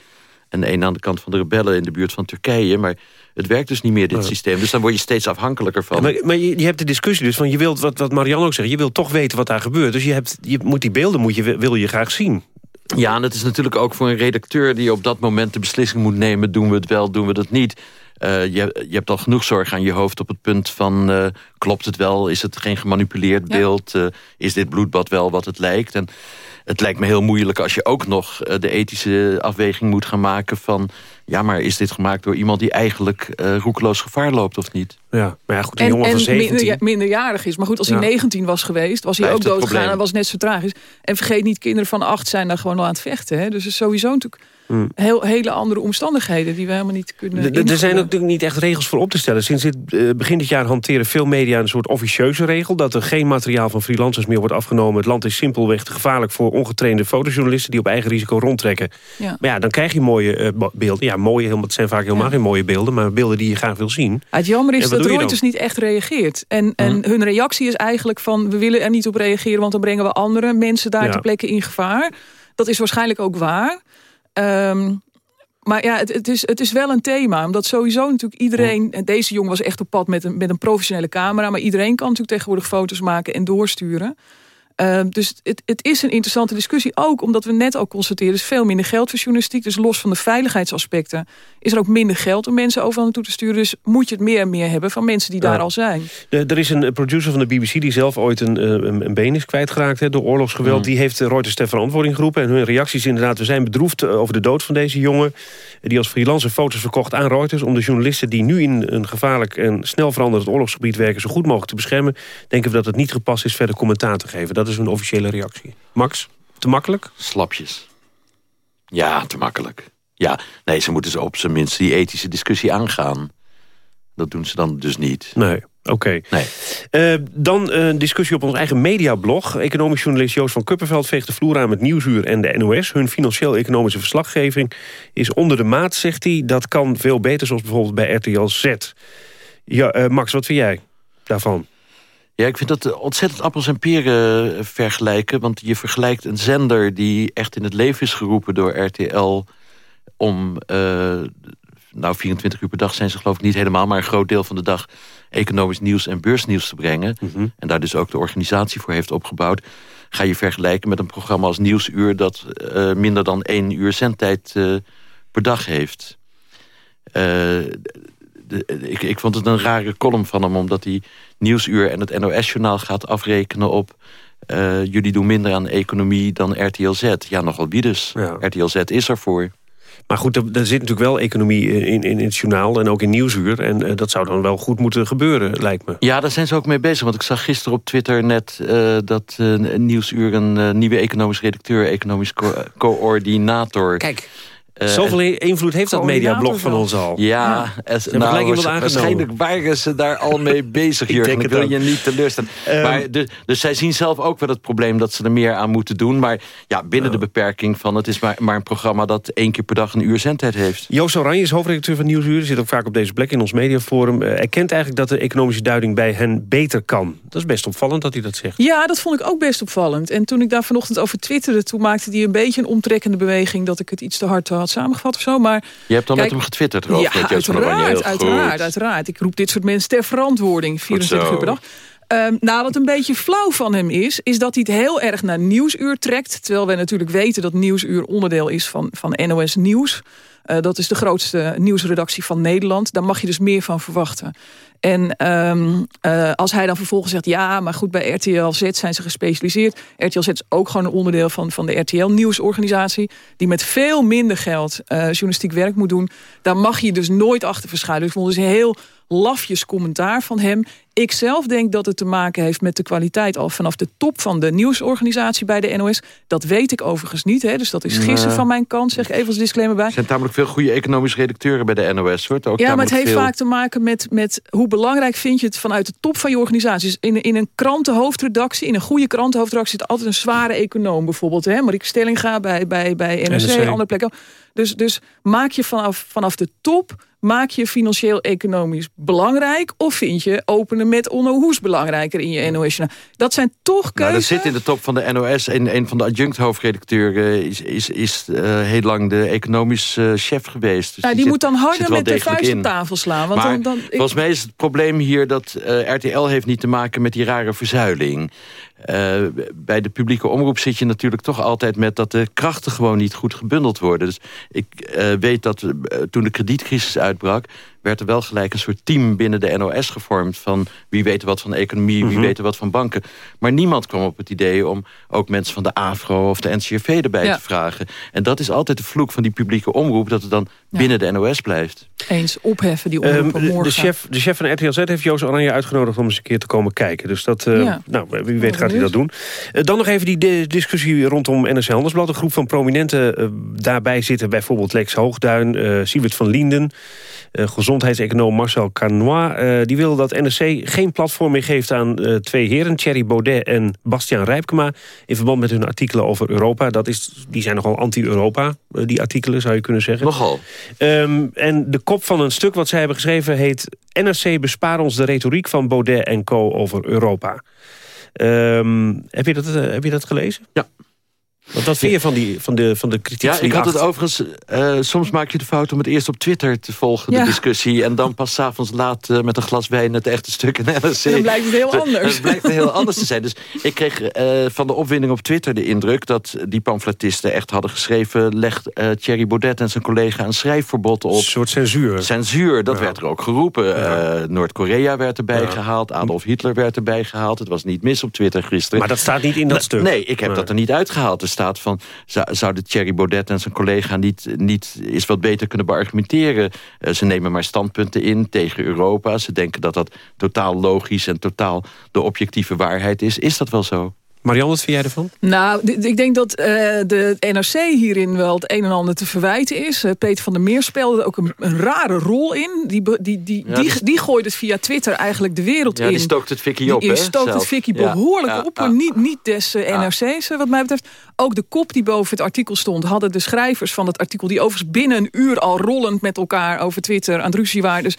Speaker 24: en één aan de kant van de rebellen in de buurt van Turkije... maar het werkt dus niet meer, dit systeem. Dus dan word je steeds afhankelijker van.
Speaker 2: Ja, maar maar je, je hebt de discussie dus van, je wilt, wat, wat Marianne ook zegt... je wilt toch weten wat daar gebeurt. Dus je, hebt, je moet die beelden moet je, wil je graag zien.
Speaker 24: Ja, en het is natuurlijk ook voor een redacteur... die op dat moment de beslissing moet nemen... doen we het wel, doen we dat niet... Uh, je, je hebt al genoeg zorg aan je hoofd op het punt van... Uh, klopt het wel, is het geen gemanipuleerd ja. beeld... Uh, is dit bloedbad wel wat het lijkt? En het lijkt me heel moeilijk als je ook nog de ethische afweging moet gaan maken van... ja, maar is dit gemaakt door iemand die eigenlijk roekeloos gevaar loopt of niet?
Speaker 2: Ja, maar ja, goed, een
Speaker 22: en,
Speaker 2: jongen
Speaker 22: en
Speaker 2: van 17...
Speaker 22: minder, minderjarig is. Maar goed, als hij
Speaker 2: Ja.
Speaker 22: 19 was geweest, was hij
Speaker 24: Blijft
Speaker 22: ook doodgegaan en was net zo tragisch. En vergeet niet, kinderen van 8 zijn daar gewoon al aan het vechten. Hè? Dus is sowieso natuurlijk Heel, hele andere omstandigheden die we helemaal niet kunnen
Speaker 2: Er- zijn ook natuurlijk niet echt regels voor op te stellen. Sinds dit, eh, begin dit jaar hanteren veel media een soort officieuze regel... dat er geen materiaal van freelancers meer wordt afgenomen. Het land is simpelweg te gevaarlijk voor ongetrainde fotojournalisten... die op eigen risico rondtrekken.
Speaker 22: Ja.
Speaker 2: Maar ja, dan krijg je mooie eh, beelden. Ja, mooie, het zijn vaak helemaal
Speaker 22: Ja.
Speaker 2: geen mooie beelden... maar beelden die je graag wil zien.
Speaker 22: Het jammer is dat Reuters
Speaker 2: dan?
Speaker 22: niet echt reageert. En, en hun reactie is eigenlijk van... we willen er niet op reageren, want dan brengen we andere mensen daar
Speaker 2: Ja.
Speaker 22: ter plekke in gevaar. Dat is waarschijnlijk ook waar. Ehm, maar ja, het, het, is, het is wel een thema. Omdat sowieso natuurlijk iedereen... en Deze jongen was echt op pad met een, met een professionele camera... maar iedereen kan natuurlijk tegenwoordig foto's maken en doorsturen. Ehm, dus het, het is een interessante discussie. Ook omdat we net al constateren... er is veel minder geld voor journalistiek. Dus los van de veiligheidsaspecten... is er ook minder geld om mensen overal naartoe te sturen. Dus moet je het meer en meer hebben van mensen die daar al zijn.
Speaker 2: De- er is een producer van de BBC die zelf ooit een, eh, een, een been is kwijtgeraakt hè, door oorlogsgeweld.
Speaker 24: Mm.
Speaker 2: Die heeft eh, Reuters ter verantwoording geroepen. En hun reactie is inderdaad, we zijn bedroefd eh, over de dood van deze jongen. Die als freelancer foto's verkocht aan Reuters. Om de journalisten die nu in een gevaarlijk en snel veranderend oorlogsgebied werken. zo goed mogelijk te beschermen. Denken we dat het niet gepast is verder commentaar te geven. Dat is een officiële reactie. Max, te makkelijk?
Speaker 24: Slapjes. Ja, te makkelijk. Ja, nee, ze moeten ze op zijn minst die ethische discussie aangaan. Dat doen ze dan dus niet.
Speaker 2: Nee, oké.
Speaker 24: Nee.
Speaker 2: Eh, dan een discussie op ons eigen mediablog. Economisch journalist Joost van Kuppenveld veegt de vloer aan met Nieuwsuur en de NOS. Hun financieel-economische verslaggeving is onder de maat, zegt hij. Dat kan veel beter, zoals bijvoorbeeld bij RTL Z. Ja, eh, Max, wat vind jij daarvan?
Speaker 24: Ja, ik vind dat eh, ontzettend appels en peren eh, vergelijken. Want je vergelijkt een zender die echt in het leven is geroepen door RTL... om, eh, nou 24 uur per dag zijn ze geloof ik niet helemaal... maar een groot deel van de dag economisch nieuws en beursnieuws te brengen. En daar dus ook de organisatie voor heeft opgebouwd. Ga je vergelijken met een programma als Nieuwsuur... dat minder dan één uur zendtijd eh, per dag heeft. Eh, de- ik, ik vond het een rare column van hem... omdat hij Nieuwsuur en het NOS-journaal gaat afrekenen op... eh, jullie doen minder aan economie dan RTL Z. Ja, nogal wie dus. RTL Z is ervoor.
Speaker 2: Maar goed, er, er zit natuurlijk wel economie in, in, in het journaal en ook in Nieuwsuur. En eh, dat zou dan wel goed moeten gebeuren, lijkt me.
Speaker 24: Ja, daar zijn ze ook mee bezig. Want ik zag gisteren op Twitter net eh, dat Nieuwsuur... een nieuwe economisch redacteur, economisch co- coördinator...
Speaker 2: Kijk, Zoveel invloed heeft dat mediablog van ons al.
Speaker 24: Ja, es- nou,
Speaker 2: gelijk iemand
Speaker 24: waarschijnlijk waren ze daar al mee bezig,
Speaker 2: Ik
Speaker 24: Jurgen.
Speaker 2: denk
Speaker 24: Ik
Speaker 2: het
Speaker 24: wil je niet teleurstellen.
Speaker 2: Ehm,
Speaker 24: maar dus, dus zij zien zelf ook wel het probleem dat ze er meer aan moeten doen. Maar ja, binnen de beperking van het is maar, maar een programma dat één keer per dag een uur zendtijd heeft.
Speaker 2: Joost Oranje is hoofdredacteur van Nieuwsuur. Zit ook vaak op deze plek in ons mediaforum. Uh, erkent eigenlijk dat de economische duiding bij hen beter kan. Dat is best opvallend dat hij dat zegt.
Speaker 22: Ja, dat vond ik ook best opvallend. En toen ik daar vanochtend over twitterde... toen maakte hij een beetje een omtrekkende beweging... dat ik het iets te hard had samengevat of zo. Maar,
Speaker 24: Je hebt dan
Speaker 22: kijk,
Speaker 24: met hem getwitterd erover.
Speaker 22: Ja, uiteraard, uiteraard, uiteraard. Ik roep dit soort mensen ter verantwoording. 24
Speaker 24: zo.
Speaker 22: uur per dag. Ehm, nou, wat een beetje flauw van hem is... is dat hij het heel erg naar Nieuwsuur trekt. Terwijl wij natuurlijk weten dat Nieuwsuur onderdeel is van, van NOS Nieuws. Eh, dat is de grootste nieuwsredactie van Nederland. Daar mag je dus meer van verwachten. En ehm, eh, als hij dan vervolgens zegt... ja, maar goed, bij RTL Z zijn ze gespecialiseerd. RTL Z is ook gewoon een onderdeel van, van de RTL-nieuwsorganisatie... die met veel minder geld eh, journalistiek werk moet doen. Daar mag je dus nooit achter verschuilen. Dus ik vond dus heel lafjes commentaar van hem. Ik zelf denk dat het te maken heeft met de kwaliteit al vanaf de top van de nieuwsorganisatie bij de NOS. Dat weet ik overigens niet, hè, dus dat is gissen
Speaker 24: Nee.
Speaker 22: van mijn kant, zeg ik even als disclaimer bij.
Speaker 24: Er zijn tamelijk veel goede economische redacteuren bij de NOS. Wordt ook
Speaker 22: Ja, maar het heeft
Speaker 24: veel...
Speaker 22: vaak te maken met, met hoe belangrijk vind je het vanuit de top van je organisatie. Dus in, in een krantenhoofdredactie, in een goede krantenhoofdredactie zit altijd een zware econoom bijvoorbeeld. Hè? Marieke Stellinga bij, bij, bij NRC,
Speaker 2: NRC.
Speaker 22: andere plekken. Dus, dus maak je vanaf, vanaf de top, maak je financieel-economisch belangrijk? Of vind je openen met Onno Hoes belangrijker in je NOS? Nou, Dat zijn toch
Speaker 24: Nou,
Speaker 22: keuzes.
Speaker 24: dat zit in de top van de NOS. En een van de adjunct hoofdredacteuren is, is, is eh, heel lang de economisch eh, chef geweest. Dus
Speaker 22: Nou, die
Speaker 24: zit-
Speaker 22: moet dan harder met de vuist
Speaker 24: in.
Speaker 22: op tafel slaan. Want
Speaker 24: maar
Speaker 22: dan, dan, ik-
Speaker 24: volgens mij is het probleem hier dat eh, RTL heeft niet te maken met die rare verzuiling. Eh, bij de publieke omroep zit je natuurlijk toch altijd met dat de krachten gewoon niet goed gebundeld worden. Dus ik eh, weet dat eh, toen de kredietcrisis uitbrak, werd er wel gelijk een soort team binnen de NOS gevormd van wie weet wat van economie, wie
Speaker 2: Mhm.
Speaker 24: weet wat van banken. Maar niemand kwam op het idee om ook mensen van de AFRO of de NCRV erbij
Speaker 22: Ja.
Speaker 24: te vragen. En dat is altijd de vloek van die publieke omroep, dat het dan
Speaker 22: Ja.
Speaker 24: binnen de NOS blijft.
Speaker 22: eens opheffen die
Speaker 2: Ehm,
Speaker 22: omroepen
Speaker 2: de, de
Speaker 22: morgen.
Speaker 2: chef, de chef van RTL Z heeft Joost Oranje uitgenodigd om eens een keer te komen kijken. Dus dat, eh,
Speaker 22: Ja.
Speaker 2: nou, wie weet gaat hij dat doen. Eh, dan nog even die di- discussie rondom NRC Handelsblad. Een groep van prominenten eh, daarbij zitten bijvoorbeeld Lex Hoogduin, eh Siewert van Lienden... eh, gezondheidseconoom Marcel Canois. eh, die wil dat NRC geen platform meer geeft aan eh, twee heren... Thierry Baudet en Bastiaan Rijpkema... in verband met hun artikelen over Europa. Dat is, die zijn nogal anti-Europa, eh, die artikelen, zou je kunnen zeggen.
Speaker 24: Nogal.
Speaker 2: Ehm, en de kop van een stuk wat zij hebben geschreven heet... NRC bespaar ons de retoriek van Baudet en co. over Europa. Ehm, heb, je dat, heb je dat gelezen?
Speaker 24: Ja.
Speaker 2: Wat, wat vind je van, die, van, de, van de kritiek
Speaker 24: Ja,
Speaker 2: van
Speaker 24: ik had het overigens... eh, soms maak je de fout om het eerst op Twitter te volgen,
Speaker 22: Ja.
Speaker 24: de discussie. En dan pas 's avonds laat eh, met een glas wijn het echte stuk in NRC.
Speaker 22: En dan blijkt het heel anders.
Speaker 24: Het blijkt heel anders te zijn. Dus ik kreeg eh, van de opwinding op Twitter de indruk... dat die pamfletisten echt hadden geschreven... legt eh, Thierry Baudet en zijn collega een schrijfverbod op.
Speaker 2: Een soort censuur.
Speaker 24: Censuur, dat
Speaker 2: Ja.
Speaker 24: werd er ook geroepen. Eh, Noord-Korea werd erbij
Speaker 2: Ja.
Speaker 24: gehaald. Adolf Hitler werd erbij gehaald. Het was niet mis op Twitter gisteren.
Speaker 2: Maar dat staat niet in dat stuk.
Speaker 24: Nee, ik heb
Speaker 2: Nee.
Speaker 24: dat er niet uitgehaald. Er staat van, zou, zouden Thierry Baudet en zijn collega niet, niet eens wat beter kunnen beargumenteren? Eh, ze nemen maar standpunten in tegen Europa. Ze denken dat dat totaal logisch en totaal de objectieve waarheid is. Is dat wel zo?
Speaker 2: Marianne, wat vind jij ervan?
Speaker 22: Nou, ik denk dat eh, de NRC hierin wel het een en ander te verwijten is. Eh, Peter van der Meer speelde ook een, een rare rol in. Die, die, die,
Speaker 24: Ja,
Speaker 22: die,
Speaker 24: dus-
Speaker 22: die gooit het via Twitter eigenlijk de wereld
Speaker 24: Ja,
Speaker 22: in.
Speaker 24: die stookt het Vicky op,
Speaker 22: Die
Speaker 24: hè,
Speaker 22: stookt het. Vicky
Speaker 24: Ja,
Speaker 22: behoorlijk
Speaker 24: ja,
Speaker 22: op.
Speaker 24: ja.
Speaker 22: Niet, niet des eh, NRC's, wat mij betreft. Ook de kop die boven het artikel stond... hadden de schrijvers van het artikel... die overigens binnen een uur al rollend met elkaar over Twitter aan het ruzie waren. Dus,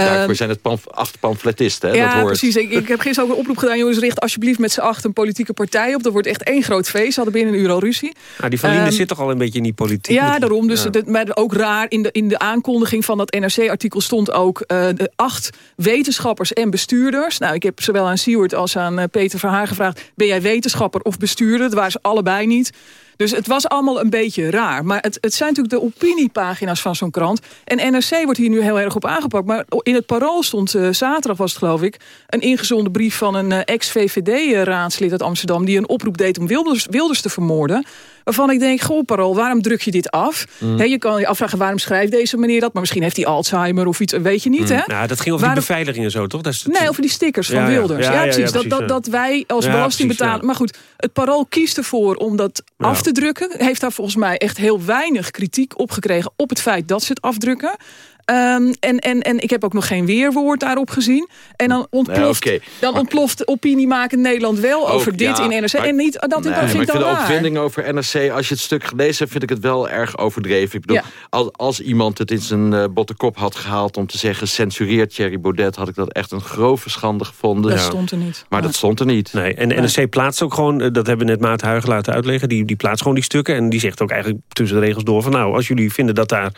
Speaker 24: Daarvoor zijn het pamf acht pamfletisten, hè, dat
Speaker 22: ja,
Speaker 24: hoort.
Speaker 22: precies. Ik, ik heb gisteren ook een oproep gedaan. Jongens, richt alsjeblieft met z'n acht een politieke partij op. Dat wordt echt één groot feest. Ze hadden binnen een uur al ruzie.
Speaker 2: Ah, die van Linden
Speaker 22: Ehm,
Speaker 2: zit toch al een beetje in die politiek?
Speaker 22: Ja, daarom. Dus
Speaker 2: Ja.
Speaker 22: het- maar ook raar, in de, in de aankondiging van dat NRC-artikel stond ook eh, de acht wetenschappers en bestuurders. Nou, ik heb zowel aan Siewert als aan eh, Peter Verhaar gevraagd... ben jij wetenschapper of bestuurder? Dat waren ze allebei niet. Dus het was allemaal een beetje raar. Maar het, het zijn natuurlijk de opiniepagina's van zo'n krant. En NRC wordt hier nu heel erg op aangepakt. Maar in het parool stond, eh, zaterdag was geloof ik... een ingezonden brief van een eh, ex-VVD-raadslid uit Amsterdam... die een oproep deed om Wilders, Wilders te vermoorden. Waarvan ik denk, goh parool, waarom druk je dit af?
Speaker 2: Mm.
Speaker 22: Hè, je kan je afvragen, waarom schrijft deze meneer dat? Maar misschien heeft hij Alzheimer of iets, weet je niet, hè?
Speaker 2: Nou, dat ging over
Speaker 22: Waarom-
Speaker 2: die beveiliging en zo, toch? Dat is
Speaker 22: Nee, over die stickers van
Speaker 2: Ja, ja.
Speaker 22: Wilders.
Speaker 2: Ja,
Speaker 22: Ja,
Speaker 2: ja, ja,
Speaker 22: precies. dat, dat,
Speaker 2: ja.
Speaker 22: dat wij als
Speaker 2: Ja,
Speaker 22: belastingbetaler...
Speaker 2: ja.
Speaker 22: Maar goed, het parool kiest ervoor om dat
Speaker 2: Ja.
Speaker 22: af te drukken. Heeft daar volgens mij echt heel weinig kritiek op gekregen... op het feit dat ze het afdrukken. Ehm, en, en, en ik heb ook nog geen weerwoord daarop gezien. En dan ontploft,
Speaker 24: Nee,
Speaker 22: dan ontploft opiniemakend Nederland wel over dit
Speaker 24: ja,
Speaker 22: in NRC.
Speaker 24: maar-
Speaker 22: en niet, dat
Speaker 24: Nee,
Speaker 22: ik
Speaker 24: ik vind
Speaker 22: dan
Speaker 24: de opwinding over NRC, als je het stuk gelezen hebt, vind ik het wel erg overdreven. Ik bedoel,
Speaker 22: Ja.
Speaker 24: als, als iemand het in zijn eh, botte kop had gehaald om te zeggen censureert Thierry Baudet, had ik dat echt een grove schande gevonden.
Speaker 22: Dat
Speaker 24: Ja.
Speaker 22: stond er niet.
Speaker 24: Maar dat stond er niet.
Speaker 2: Nee, en de NRC plaatst ook gewoon, eh, dat hebben we net Maat Huigen laten uitleggen... Die, die plaatst gewoon die stukken en die zegt ook eigenlijk tussen de regels door... van nou, als jullie vinden dat daar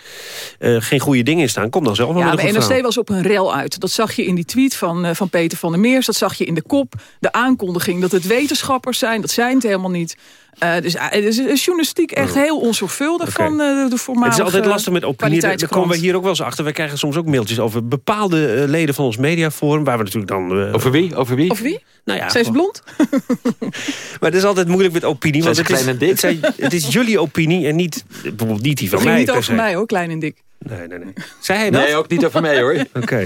Speaker 2: eh, geen goede dingen in staan... kom dan zelf maar
Speaker 22: Ja,
Speaker 2: met
Speaker 22: maar
Speaker 2: een goed
Speaker 22: NRC
Speaker 2: verhaal.
Speaker 22: was op een rel uit. Dat zag je in die tweet van, eh, van Peter van der Meers. Dat zag je in de kop. De aankondiging dat het wetenschappers zijn. Dat zijn het helemaal niet. Eh, dus uh, het is journalistiek echt heel onzorgvuldig van eh, de voormalige
Speaker 2: Het is altijd lastig met opinie. Daar komen we hier ook wel eens achter. We krijgen soms ook mailtjes over bepaalde eh, leden van ons mediaforum... waar we natuurlijk dan... eh,
Speaker 24: Over wie? Over wie?
Speaker 22: Of wie?
Speaker 2: Nou ja,
Speaker 22: Zijn ze blond?
Speaker 2: Maar het is altijd moeilijk met opinie.
Speaker 24: Zijn
Speaker 2: want
Speaker 24: ze
Speaker 2: het is,
Speaker 24: klein en dik?
Speaker 2: Het, zijn- het is jullie opinie en niet, bijvoorbeeld niet die van mij.
Speaker 22: niet over mij hoor, klein en dik.
Speaker 2: Nee, nee, nee. Zei hij dat?
Speaker 24: Nee, ook niet over mij hoor.
Speaker 2: Oké.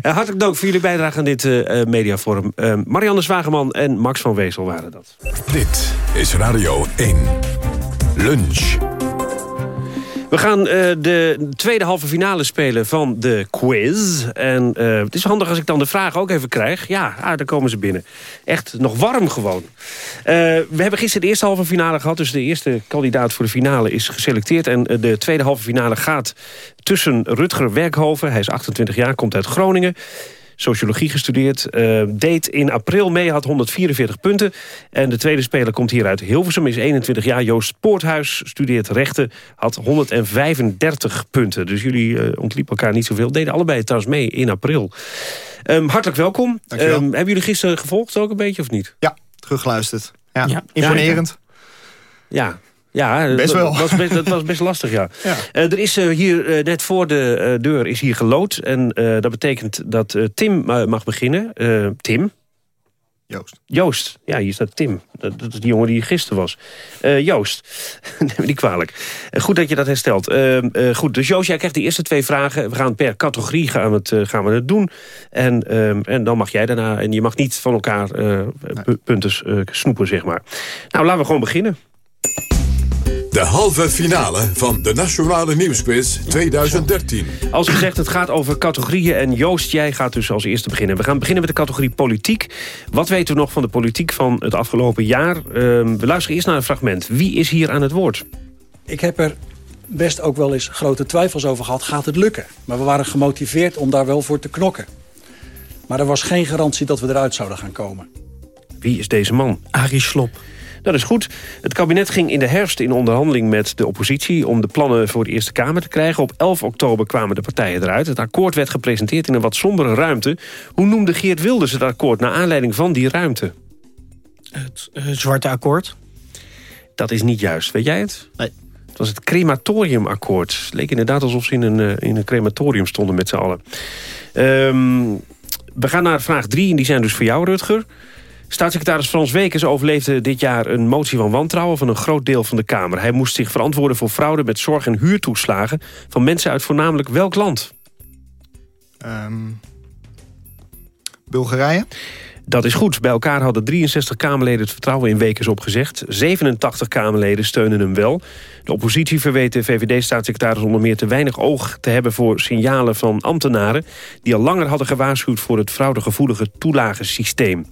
Speaker 2: Eh, hartelijk dank voor jullie bijdrage aan dit eh, eh, mediaforum. Uh, Marianne Zwageman en Max van Wezel waren dat.
Speaker 1: Dit is Radio 1. Lunch.
Speaker 2: We gaan uh, de tweede halve finale spelen van de quiz. En uh, het is handig als ik dan de vraag ook even krijg. Ja, ah, daar komen ze binnen. Echt nog warm gewoon. Uh, we hebben gisteren de eerste halve finale gehad. Dus de eerste kandidaat voor de finale is geselecteerd. En de tweede halve finale gaat tussen Rutger Werkhoven. Hij is 28 jaar, komt uit Groningen sociologie gestudeerd. Uh, deed in april mee, had 144 punten. En de tweede speler komt hier uit Hilversum, is 21 jaar. Joost Poorthuis studeert rechten, had 135 punten. Dus jullie uh, ontliepen elkaar niet zoveel. Deden allebei trouwens mee in april. Um, hartelijk welkom. Um, hebben jullie gisteren gevolgd ook een beetje of niet?
Speaker 25: Ja, teruggeluisterd. Ja, ja. imponerend.
Speaker 2: ja. Ja,
Speaker 25: best wel.
Speaker 2: Dat was best, dat was best lastig, ja.
Speaker 25: ja.
Speaker 2: Uh, er is uh, hier uh, net voor de deur is hier gelood. En dat betekent dat Tim mag beginnen. Tim?
Speaker 25: Joost.
Speaker 2: Joost. Ja, hier staat Tim. Dat, dat is die jongen die gisteren was. Joost. Neem me niet kwalijk. goed dat je dat herstelt. goed, dus Joost, jij krijgt de eerste twee vragen. We gaan per categorie gaan we het, gaan we het doen. En, en dan mag jij daarna... En je mag niet van elkaar nee. punten snoepen, zeg maar. Nou, laten we gewoon beginnen.
Speaker 1: De halve finale van de Nationale Nieuwsquiz 2013.
Speaker 2: Als gezegd, het gaat over categorieën en Joost, jij gaat dus als eerste beginnen. We gaan beginnen met de categorie politiek. Wat weten we nog van de politiek van het afgelopen jaar? Uh, we luisteren eerst naar een fragment. Wie is hier aan het woord?
Speaker 26: Ik heb er best ook wel eens grote twijfels over gehad. Gaat het lukken? Maar we waren gemotiveerd om daar wel voor te knokken. Maar er was geen garantie dat we eruit zouden gaan komen.
Speaker 2: Wie is deze man?
Speaker 26: Arie Slop.
Speaker 2: Dat is goed. Het kabinet ging in de herfst in onderhandeling met de oppositie... om de plannen voor de Eerste Kamer te krijgen. Op 11 oktober kwamen de partijen eruit. Het akkoord werd gepresenteerd in een wat sombere ruimte. Hoe noemde Geert Wilders het akkoord naar aanleiding van die ruimte?
Speaker 26: Het, Zwarte Akkoord.
Speaker 2: Dat is niet juist. Weet jij het?
Speaker 26: Nee.
Speaker 2: Het was het crematoriumakkoord. Het leek inderdaad alsof ze in een, uh, in een crematorium stonden met z'n allen. Um, we gaan naar vraag 3 en die zijn dus voor jou, Rutger. Staatssecretaris Frans Wekers overleefde dit jaar een motie van wantrouwen van een groot deel van de Kamer. Hij moest zich verantwoorden voor fraude met zorg- en huurtoeslagen van mensen uit voornamelijk welk land?
Speaker 25: Um, Bulgarije?
Speaker 2: Dat is goed. Bij elkaar hadden 63 Kamerleden het vertrouwen in Wekers opgezegd. 87 Kamerleden steunen hem wel. De oppositie verweet de VVD-staatssecretaris onder meer te weinig oog te hebben voor signalen van ambtenaren... die al langer hadden gewaarschuwd voor het fraudegevoelige toelagensysteem.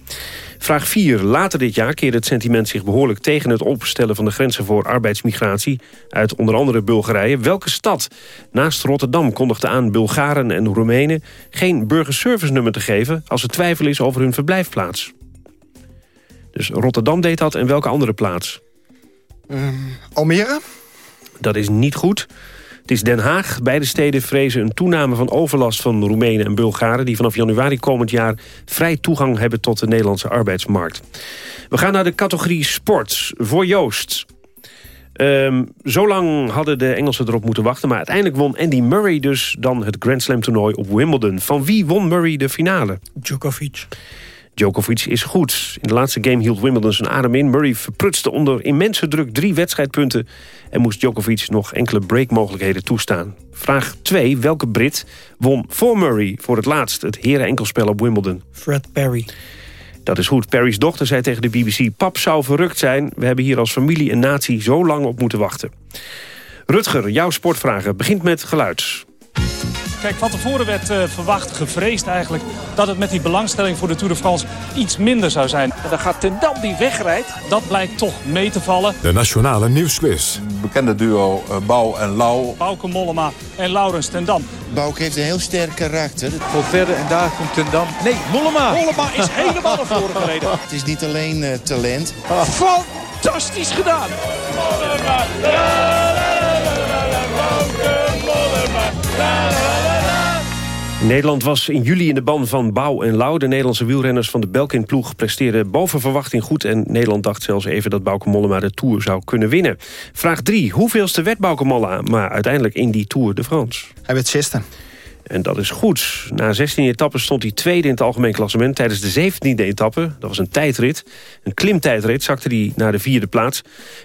Speaker 2: Vraag 4. Later dit jaar keerde het sentiment zich behoorlijk tegen het opstellen van de grenzen voor arbeidsmigratie uit onder andere Bulgarije. Welke stad naast Rotterdam kondigde aan Bulgaren en Roemenen geen burgerservice nummer te geven als er twijfel is over hun verblijfplaats? Dus Rotterdam deed dat en welke andere plaats?
Speaker 25: Um, Almere?
Speaker 2: Dat is niet goed. Het is Den Haag. Beide steden vrezen een toename van overlast van Roemenen en Bulgaren... die vanaf januari komend jaar vrij toegang hebben tot de Nederlandse arbeidsmarkt. We gaan naar de categorie sport. Voor Joost. Um, zo lang hadden de Engelsen erop moeten wachten... maar uiteindelijk won Andy Murray dus dan het Grand Slam toernooi op Wimbledon. Van wie won Murray de finale?
Speaker 26: Djokovic.
Speaker 2: Djokovic is goed. In de laatste game hield Wimbledon zijn adem in. Murray verprutste onder immense druk drie wedstrijdpunten... en moest Djokovic nog enkele breakmogelijkheden toestaan. Vraag 2. Welke Brit won voor Murray voor het laatst... het heren-enkelspel op Wimbledon?
Speaker 26: Fred Perry.
Speaker 2: Dat is goed. Perry's dochter zei tegen de BBC... Pap zou verrukt zijn. We hebben hier als familie en natie zo lang op moeten wachten. Rutger, jouw sportvragen begint met geluid.
Speaker 27: Kijk, van tevoren werd uh, verwacht, gevreesd eigenlijk... dat het met die belangstelling voor de Tour de France iets minder zou zijn. En dan gaat Ten Dam die wegrijdt. Dat blijkt toch mee te vallen.
Speaker 1: De Nationale Nieuwsquiz.
Speaker 28: Bekende duo uh, Bouw en Lau.
Speaker 27: Bouke Mollema en Laurens Ten Dam.
Speaker 29: Bouke heeft een heel sterk karakter.
Speaker 28: Voor verder en daar komt Ten Dam. Nee, Mollema.
Speaker 27: Mollema is helemaal naar voren gereden.
Speaker 29: Het is niet alleen uh, talent.
Speaker 27: Ah. Fantastisch gedaan. Mollema.
Speaker 2: Nederland was in juli in de ban van Bouw en Lau. De Nederlandse wielrenners van de Belkin-ploeg presteerden boven verwachting goed... en Nederland dacht zelfs even dat Bauke Mollema de Tour zou kunnen winnen. Vraag 3. Hoeveelste werd Bauke Mollema, maar uiteindelijk in die Tour de France?
Speaker 25: Hij werd zesde.
Speaker 2: En dat is goed. Na 16 etappen stond hij tweede in het algemeen klassement. Tijdens de 17e etappe, dat was een tijdrit, een klimtijdrit... zakte hij naar de vierde plaats.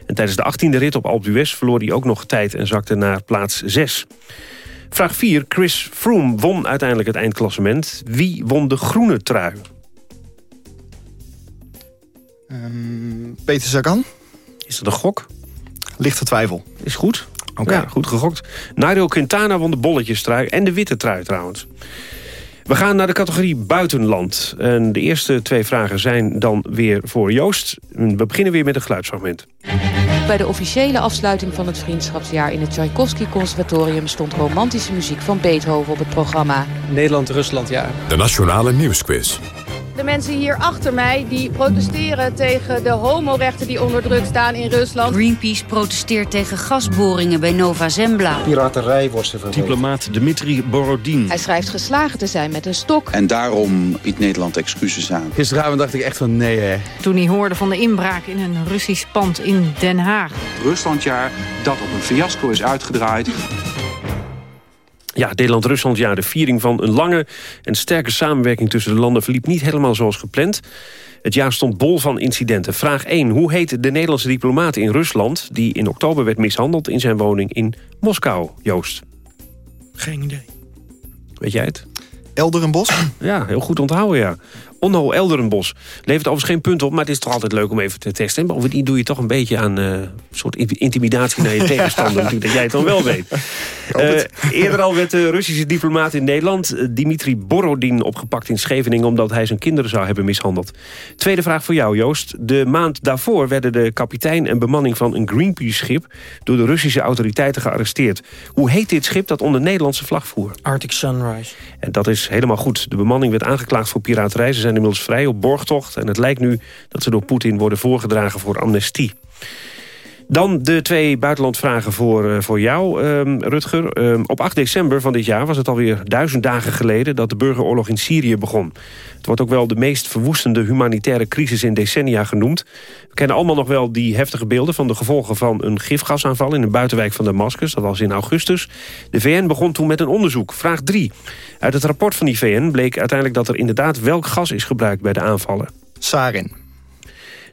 Speaker 2: En tijdens de 18e rit op Alpe d'Huez verloor hij ook nog tijd... en zakte naar plaats 6. Vraag 4. Chris Froome won uiteindelijk het eindklassement. Wie won de groene trui?
Speaker 25: Ehm, Peter Sagan.
Speaker 2: Is dat een gok?
Speaker 25: Lichte twijfel.
Speaker 2: Is goed. Oké, ja, goed gegokt. Nairo Quintana won de bolletjestrui en de witte trui trouwens. We gaan naar de categorie buitenland. En de eerste twee vragen zijn dan weer voor Joost. We beginnen weer met een geluidsfragment.
Speaker 30: Bij de officiële afsluiting van het vriendschapsjaar in het Tchaikovsky Conservatorium stond romantische muziek van Beethoven op het programma.
Speaker 31: Nederland-Rusland, ja.
Speaker 1: De Nationale Nieuwsquiz.
Speaker 32: De mensen hier achter mij die protesteren tegen de homorechten die onder druk staan in Rusland.
Speaker 33: Greenpeace protesteert tegen gasboringen bij Nova Zembla.
Speaker 31: Piraterij wordt ze vervolgd.
Speaker 24: Diplomaat Dmitri Borodin.
Speaker 30: Hij schrijft geslagen te zijn met een stok.
Speaker 19: En daarom biedt Nederland excuses aan.
Speaker 31: Gisteravond dacht ik echt van nee hè.
Speaker 33: Toen hij hoorde van de inbraak in een Russisch pand in Den Haag.
Speaker 34: Ruslandjaar dat op een fiasco is uitgedraaid.
Speaker 2: Ja, Nederland-Rusland, ja, de viering van een lange en sterke samenwerking tussen de landen verliep niet helemaal zoals gepland. Het jaar stond bol van incidenten. Vraag 1. Hoe heet de Nederlandse diplomaat in Rusland... die in oktober werd mishandeld in zijn woning in Moskou, Joost?
Speaker 31: Geen idee.
Speaker 2: Weet jij het?
Speaker 25: Elderenbos?
Speaker 2: Ja, heel goed onthouden, ja. Onno Elderenbos. Levert overigens geen punt op, maar het is toch altijd leuk om even te testen. En bovendien doe je toch een beetje aan uh, een soort intimidatie naar je tegenstander. natuurlijk, dat jij het dan wel weet. Uh, eerder al werd de Russische diplomaat in Nederland... Uh, Dimitri Borodin opgepakt in Scheveningen... omdat hij zijn kinderen zou hebben mishandeld. Tweede vraag voor jou, Joost. De maand daarvoor werden de kapitein en bemanning van een Greenpeace-schip... door de Russische autoriteiten gearresteerd. Hoe heet dit schip dat onder Nederlandse vlag voer?
Speaker 31: Arctic Sunrise.
Speaker 2: En dat is helemaal goed. De bemanning werd aangeklaagd voor piraterij. Ze zijn inmiddels vrij op borgtocht. En het lijkt nu dat ze door Poetin worden voorgedragen voor amnestie. Dan de twee buitenlandvragen voor, uh, voor jou, uh, Rutger. Uh, op 8 december van dit jaar was het alweer duizend dagen geleden... dat de burgeroorlog in Syrië begon. Het wordt ook wel de meest verwoestende humanitaire crisis in decennia genoemd. We kennen allemaal nog wel die heftige beelden... van de gevolgen van een gifgasaanval in een buitenwijk van Damascus. Dat was in augustus. De VN begon toen met een onderzoek. Vraag 3. Uit het rapport van die VN bleek uiteindelijk dat er inderdaad... welk gas is gebruikt bij de aanvallen.
Speaker 25: Sarin.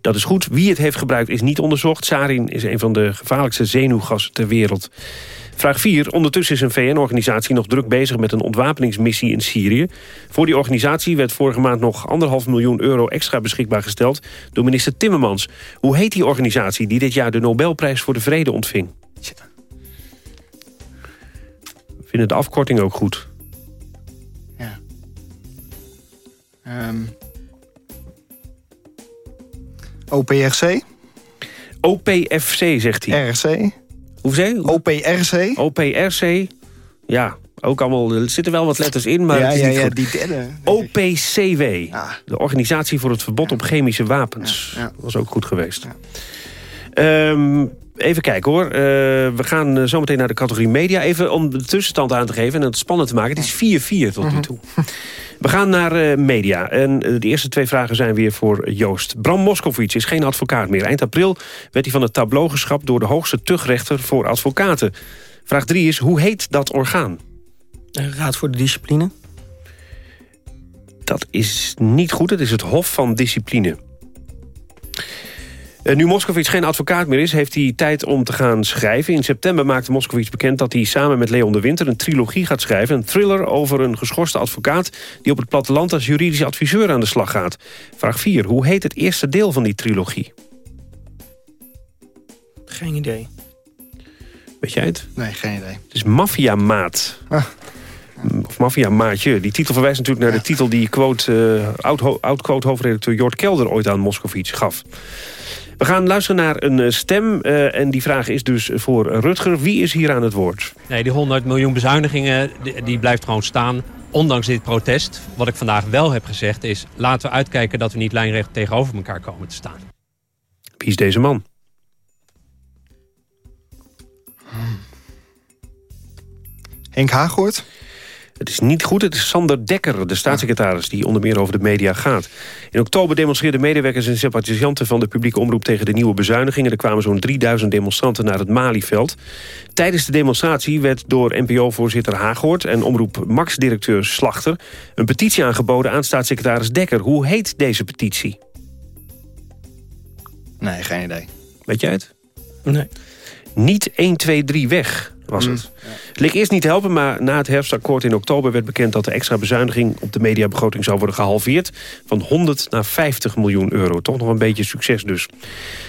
Speaker 2: Dat is goed. Wie het heeft gebruikt is niet onderzocht. Sarin is een van de gevaarlijkste zenuwgassen ter wereld. Vraag 4. Ondertussen is een VN-organisatie nog druk bezig met een ontwapeningsmissie in Syrië. Voor die organisatie werd vorige maand nog anderhalf miljoen euro extra beschikbaar gesteld door minister Timmermans. Hoe heet die organisatie die dit jaar de Nobelprijs voor de Vrede ontving? Vinden de afkorting ook goed?
Speaker 25: Ja. Um. OPRC?
Speaker 2: OPFC, zegt hij.
Speaker 25: RC?
Speaker 2: Hoeveel?
Speaker 25: OPRC?
Speaker 2: OPRC, ja, ook allemaal, er zitten wel wat letters in, maar
Speaker 25: ja, ja, ja,
Speaker 2: goed.
Speaker 25: die derde.
Speaker 2: OPCW, de Organisatie voor het Verbod op Chemische Wapens.
Speaker 25: Ja.
Speaker 2: Dat was ook goed geweest. Ehm, even kijken hoor. Uh, we gaan uh, zometeen naar de categorie media. Even om de tussenstand aan te geven en het spannend te maken. Het is 4-4 tot nu toe. We gaan naar uh, media. En de eerste twee vragen zijn weer voor Joost. Bram Moskowitz is geen advocaat meer. Eind april werd hij van het tableau geschrapt... door de hoogste tuchtrechter voor advocaten. Vraag 3 is, hoe heet dat orgaan?
Speaker 31: Raad voor de discipline.
Speaker 2: Dat is niet goed. Het is het Hof van Discipline. Uh, nu Moskowitz geen advocaat meer is, heeft hij tijd om te gaan schrijven. In september maakte Moskowitz bekend dat hij samen met Leon de Winter... een trilogie gaat schrijven, een thriller over een geschorste advocaat... die op het platteland als juridisch adviseur aan de slag gaat. Vraag 4. Hoe heet het eerste deel van die trilogie?
Speaker 31: Geen idee.
Speaker 2: Weet jij het?
Speaker 25: Nee, geen idee.
Speaker 2: Het is Mafia Maat.
Speaker 25: Ah.
Speaker 2: Of Mafia Maatje. Die titel verwijst natuurlijk naar de titel die quote, uh, oud-quote-hoofdredacteur Jort Kelder ooit aan Moskowitz gaf. We gaan luisteren naar een stem. Uh, en die vraag is dus voor Rutger. Wie is hier aan het woord?
Speaker 23: Nee, die 100 miljoen bezuinigingen, die, die blijft gewoon staan. Ondanks dit protest. Wat ik vandaag wel heb gezegd is... laten we uitkijken dat we niet lijnrecht tegenover elkaar komen te staan.
Speaker 2: Wie is deze man?
Speaker 25: Henk Haaghoort?
Speaker 2: Het is niet goed, het is Sander Dekker, de staatssecretaris... die onder meer over de media gaat. In oktober demonstreerden medewerkers en sympathisanten... van de publieke omroep tegen de nieuwe bezuinigingen. Er kwamen zo'n 3000 demonstranten naar het Malieveld. Tijdens de demonstratie werd door NPO-voorzitter Haaghoort... en omroep Max-directeur Slachter... een petitie aangeboden aan staatssecretaris Dekker. Hoe heet deze petitie?
Speaker 25: Nee, geen idee.
Speaker 2: Weet jij het?
Speaker 31: Nee.
Speaker 2: Niet 1, 2, 3 weg was het. Het leek eerst niet te helpen, maar na het herfstakkoord in oktober... werd bekend dat de extra bezuiniging op de mediabegroting zou worden gehalveerd... van 100 naar 50 miljoen euro. Toch nog een beetje succes dus.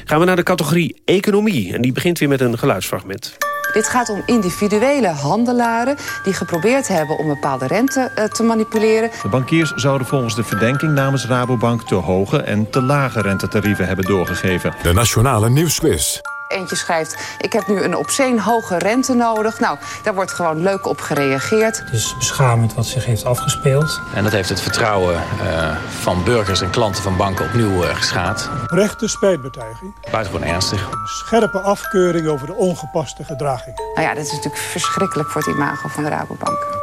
Speaker 2: Gaan we naar de categorie economie. En die begint weer met een geluidsfragment.
Speaker 35: Dit gaat om individuele handelaren die geprobeerd hebben om bepaalde rente eh, te manipuleren.
Speaker 36: De bankiers zouden volgens de verdenking namens Rabobank te hoge en te lage rentetarieven hebben doorgegeven.
Speaker 1: De Nationale Nieuwsquiz.
Speaker 35: Eentje schrijft, ik heb nu een obscene hoge rente nodig. Nou, daar wordt gewoon leuk op gereageerd.
Speaker 37: Het is beschamend wat zich heeft afgespeeld.
Speaker 38: En dat heeft het vertrouwen uh, van burgers en klanten van banken opnieuw uh, geschaad.
Speaker 39: Rechte spijtbetuiging.
Speaker 38: Buitengewoon ernstig.
Speaker 39: Een scherpe afkeuring over de ongepaste gedraging.
Speaker 35: Nou ja, dat is natuurlijk verschrikkelijk voor het imago van de Rabobank.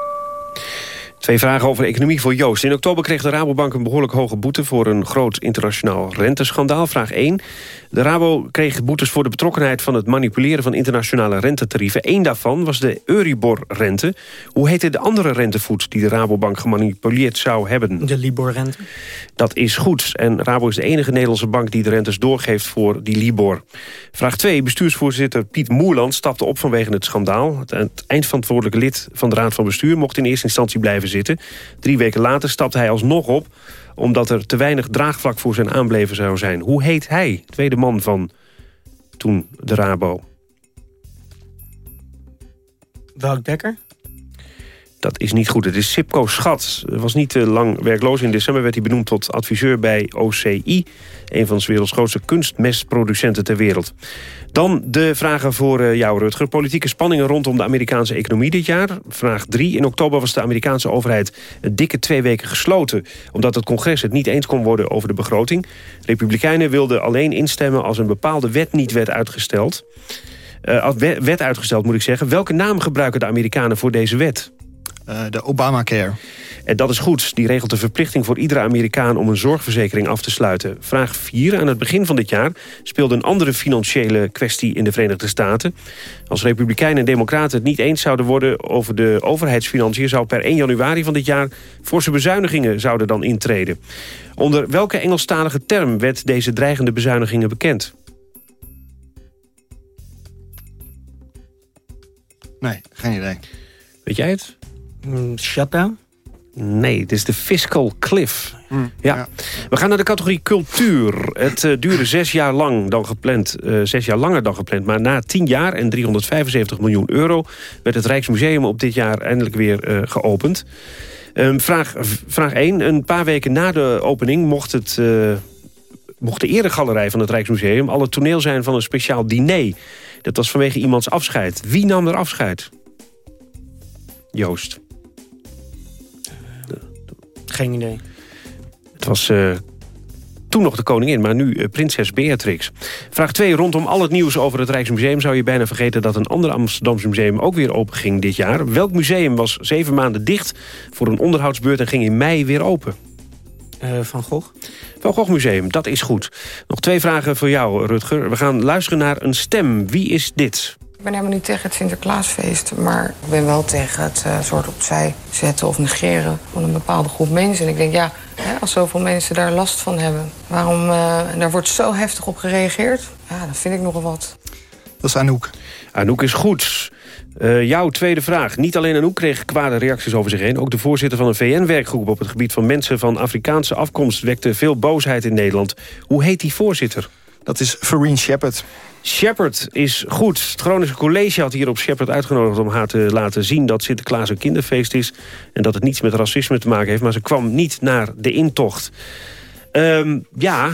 Speaker 2: Twee vragen over economie voor Joost. In oktober kreeg de Rabobank een behoorlijk hoge boete... voor een groot internationaal renteschandaal. Vraag 1. De Rabo kreeg boetes voor de betrokkenheid van het manipuleren van internationale rentetarieven. Eén daarvan was de Euribor-rente. Hoe heette de andere rentevoet die de Rabobank gemanipuleerd zou hebben?
Speaker 31: De Libor-rente.
Speaker 2: Dat is goed. En Rabo is de enige Nederlandse bank die de rentes doorgeeft voor die Libor. Vraag 2. Bestuursvoorzitter Piet Moerland stapte op vanwege het schandaal. Het eindverantwoordelijke lid van de Raad van Bestuur mocht in eerste instantie blijven zitten. Drie weken later stapte hij alsnog op omdat er te weinig draagvlak voor zijn aanbleven zou zijn. Hoe heet hij, tweede man van toen de Rabo?
Speaker 31: Welk Dekker?
Speaker 2: Dat is niet goed. Het is Sipco Schat. Was niet te lang werkloos. In december werd hij benoemd tot adviseur bij OCI. Een van de werelds grootste kunstmestproducenten ter wereld. Dan de vragen voor eh, jou, Rutger. Politieke spanningen rondom de Amerikaanse economie dit jaar. Vraag 3. In oktober was de Amerikaanse overheid een dikke twee weken gesloten... omdat het congres het niet eens kon worden over de begroting. Republikeinen wilden alleen instemmen als een bepaalde wet niet werd uitgesteld. Uh, wet uitgesteld, moet ik zeggen. Welke naam gebruiken de Amerikanen voor deze wet?
Speaker 25: Uh, de Obamacare.
Speaker 2: En dat is goed. Die regelt de verplichting voor iedere Amerikaan om een zorgverzekering af te sluiten. Vraag 4. Aan het begin van dit jaar speelde een andere financiële kwestie in de Verenigde Staten. Als Republikeinen en Democraten het niet eens zouden worden over de overheidsfinanciën... zou per 1 januari van dit jaar forse bezuinigingen zouden dan intreden. Onder welke Engelstalige term werd deze dreigende bezuinigingen bekend?
Speaker 25: Nee, geen idee.
Speaker 2: Weet jij het?
Speaker 31: Shutdown?
Speaker 2: Nee, het is de fiscal cliff.
Speaker 25: Mm,
Speaker 2: ja. ja. We gaan naar de categorie cultuur. Het uh, duurde zes jaar, lang dan gepland, uh, zes jaar langer dan gepland. Maar na tien jaar en 375 miljoen euro... werd het Rijksmuseum op dit jaar eindelijk weer uh, geopend. Um, vraag, vraag 1. Een paar weken na de opening mocht, het, mocht de eregalerij van het Rijksmuseum... al het toneel zijn van een speciaal diner. Dat was vanwege iemands afscheid. Wie nam er afscheid? Joost.
Speaker 31: Geen idee.
Speaker 2: Het was uh, toen nog de koningin, maar nu uh, prinses Beatrix. Vraag 2. Rondom al het nieuws over het Rijksmuseum... zou je bijna vergeten dat een ander Amsterdamse museum ook weer open ging dit jaar. Welk museum was zeven maanden dicht voor een onderhoudsbeurt... en ging in mei weer open?
Speaker 31: Uh, van Gogh.
Speaker 2: Van Gogh Museum, dat is goed. Nog twee vragen voor jou, Rutger. We gaan luisteren naar een stem. Wie is dit?
Speaker 35: Ik ben helemaal niet tegen het Sinterklaasfeest, maar ik ben wel tegen het uh, soort opzij zetten of negeren van een bepaalde groep mensen. En ik denk, ja, hè, als zoveel mensen daar last van hebben, waarom, uh, en daar wordt zo heftig op gereageerd, ja, dan vind ik nogal wat.
Speaker 25: Dat is Anouk.
Speaker 2: Anouk is goed. Uh, jouw tweede vraag. Niet alleen Anouk kreeg kwade reacties over zich heen. Ook de voorzitter van een VN-werkgroep op het gebied van mensen van Afrikaanse afkomst wekte veel boosheid in Nederland. Hoe heet die voorzitter?
Speaker 25: Dat is Vereen Shepard.
Speaker 2: Shepard is goed. Het Groningse College had hier op Shepard uitgenodigd om haar te laten zien dat Sinterklaas een kinderfeest is. En dat het niets met racisme te maken heeft. Maar ze kwam niet naar de intocht. Um, ja,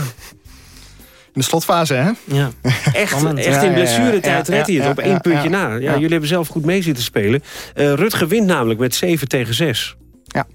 Speaker 25: in de slotfase, hè?
Speaker 31: Ja.
Speaker 2: Echt, echt in blessuretijd redt hij het op één puntje na. Ja, Jullie hebben zelf goed mee zitten spelen. Uh, Rutger wint namelijk met 7 tegen 6.
Speaker 25: Ja.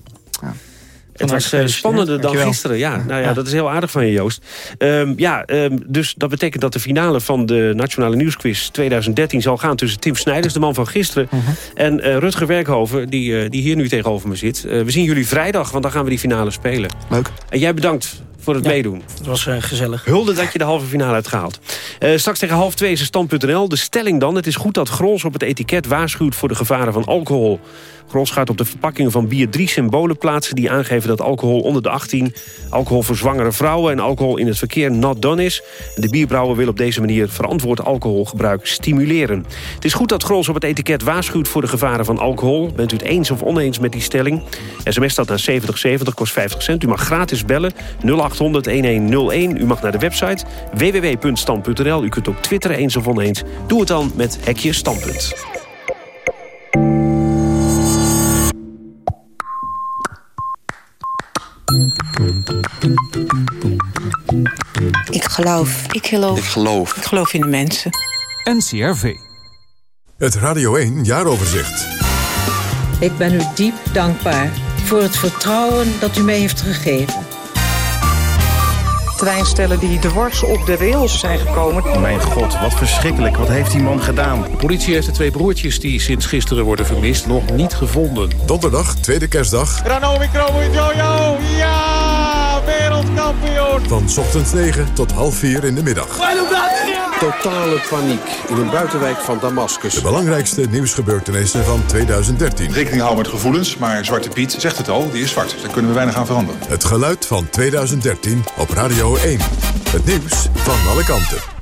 Speaker 2: Het was uh, spannender dan gisteren. Ja, nou ja, ja, dat is heel aardig van je, Joost. Um, ja, um, dus dat betekent dat de finale van de Nationale Nieuwsquiz 2013 zal gaan tussen Tim Snijders, de man van gisteren, uh -huh. en uh, Rutger Werkhoven, die, die hier nu tegenover me zit. we zien jullie vrijdag, want dan gaan we die finale spelen.
Speaker 25: Leuk.
Speaker 2: En jij bedankt voor het meedoen.
Speaker 31: Het was uh, gezellig.
Speaker 2: Hulde dat je de halve finale hebt gehaald. Uh, straks tegen half twee is stand.nl. De stelling dan. Het is goed dat Grols op het etiket waarschuwt voor de gevaren van alcohol. Grols gaat op de verpakkingen van bier drie symbolen plaatsen... die aangeven dat alcohol onder de 18, alcohol voor zwangere vrouwen... en alcohol in het verkeer not done is. De bierbrouwer wil op deze manier verantwoord alcoholgebruik stimuleren. Het is goed dat Grols op het etiket waarschuwt voor de gevaren van alcohol. Bent u het eens of oneens met die stelling? SMS staat naar 7070, kost 50 cent. U mag gratis bellen 0800-1101. U mag naar de website www.stand.nl. U kunt ook twitteren eens of oneens. Doe het dan met Hekje Standpunt.
Speaker 40: Ik geloof. Ik geloof.
Speaker 19: Ik geloof.
Speaker 40: Ik geloof in de mensen.
Speaker 1: NCRV. Het Radio 1 Jaaroverzicht.
Speaker 41: Ik ben u diep dankbaar voor het vertrouwen dat u mij heeft gegeven.
Speaker 42: Treinstellen die dwars op de rails zijn gekomen.
Speaker 43: Mijn god, wat verschrikkelijk. Wat heeft die man gedaan?
Speaker 44: De politie heeft de twee broertjes die sinds gisteren worden vermist nog niet gevonden.
Speaker 1: Donderdag, tweede kerstdag.
Speaker 45: Ranomi Jojo, ja! Wereldkampioen!
Speaker 1: Van ochtends 9 tot half 4 in de middag.
Speaker 46: Totale paniek in een buitenwijk van Damascus.
Speaker 1: De belangrijkste nieuwsgebeurtenissen van 2013.
Speaker 47: Rekening houden met gevoelens, maar Zwarte Piet zegt het al, die is zwart. Daar kunnen we weinig aan veranderen.
Speaker 1: Het geluid van 2013 op Radio 1. Het nieuws van alle kanten.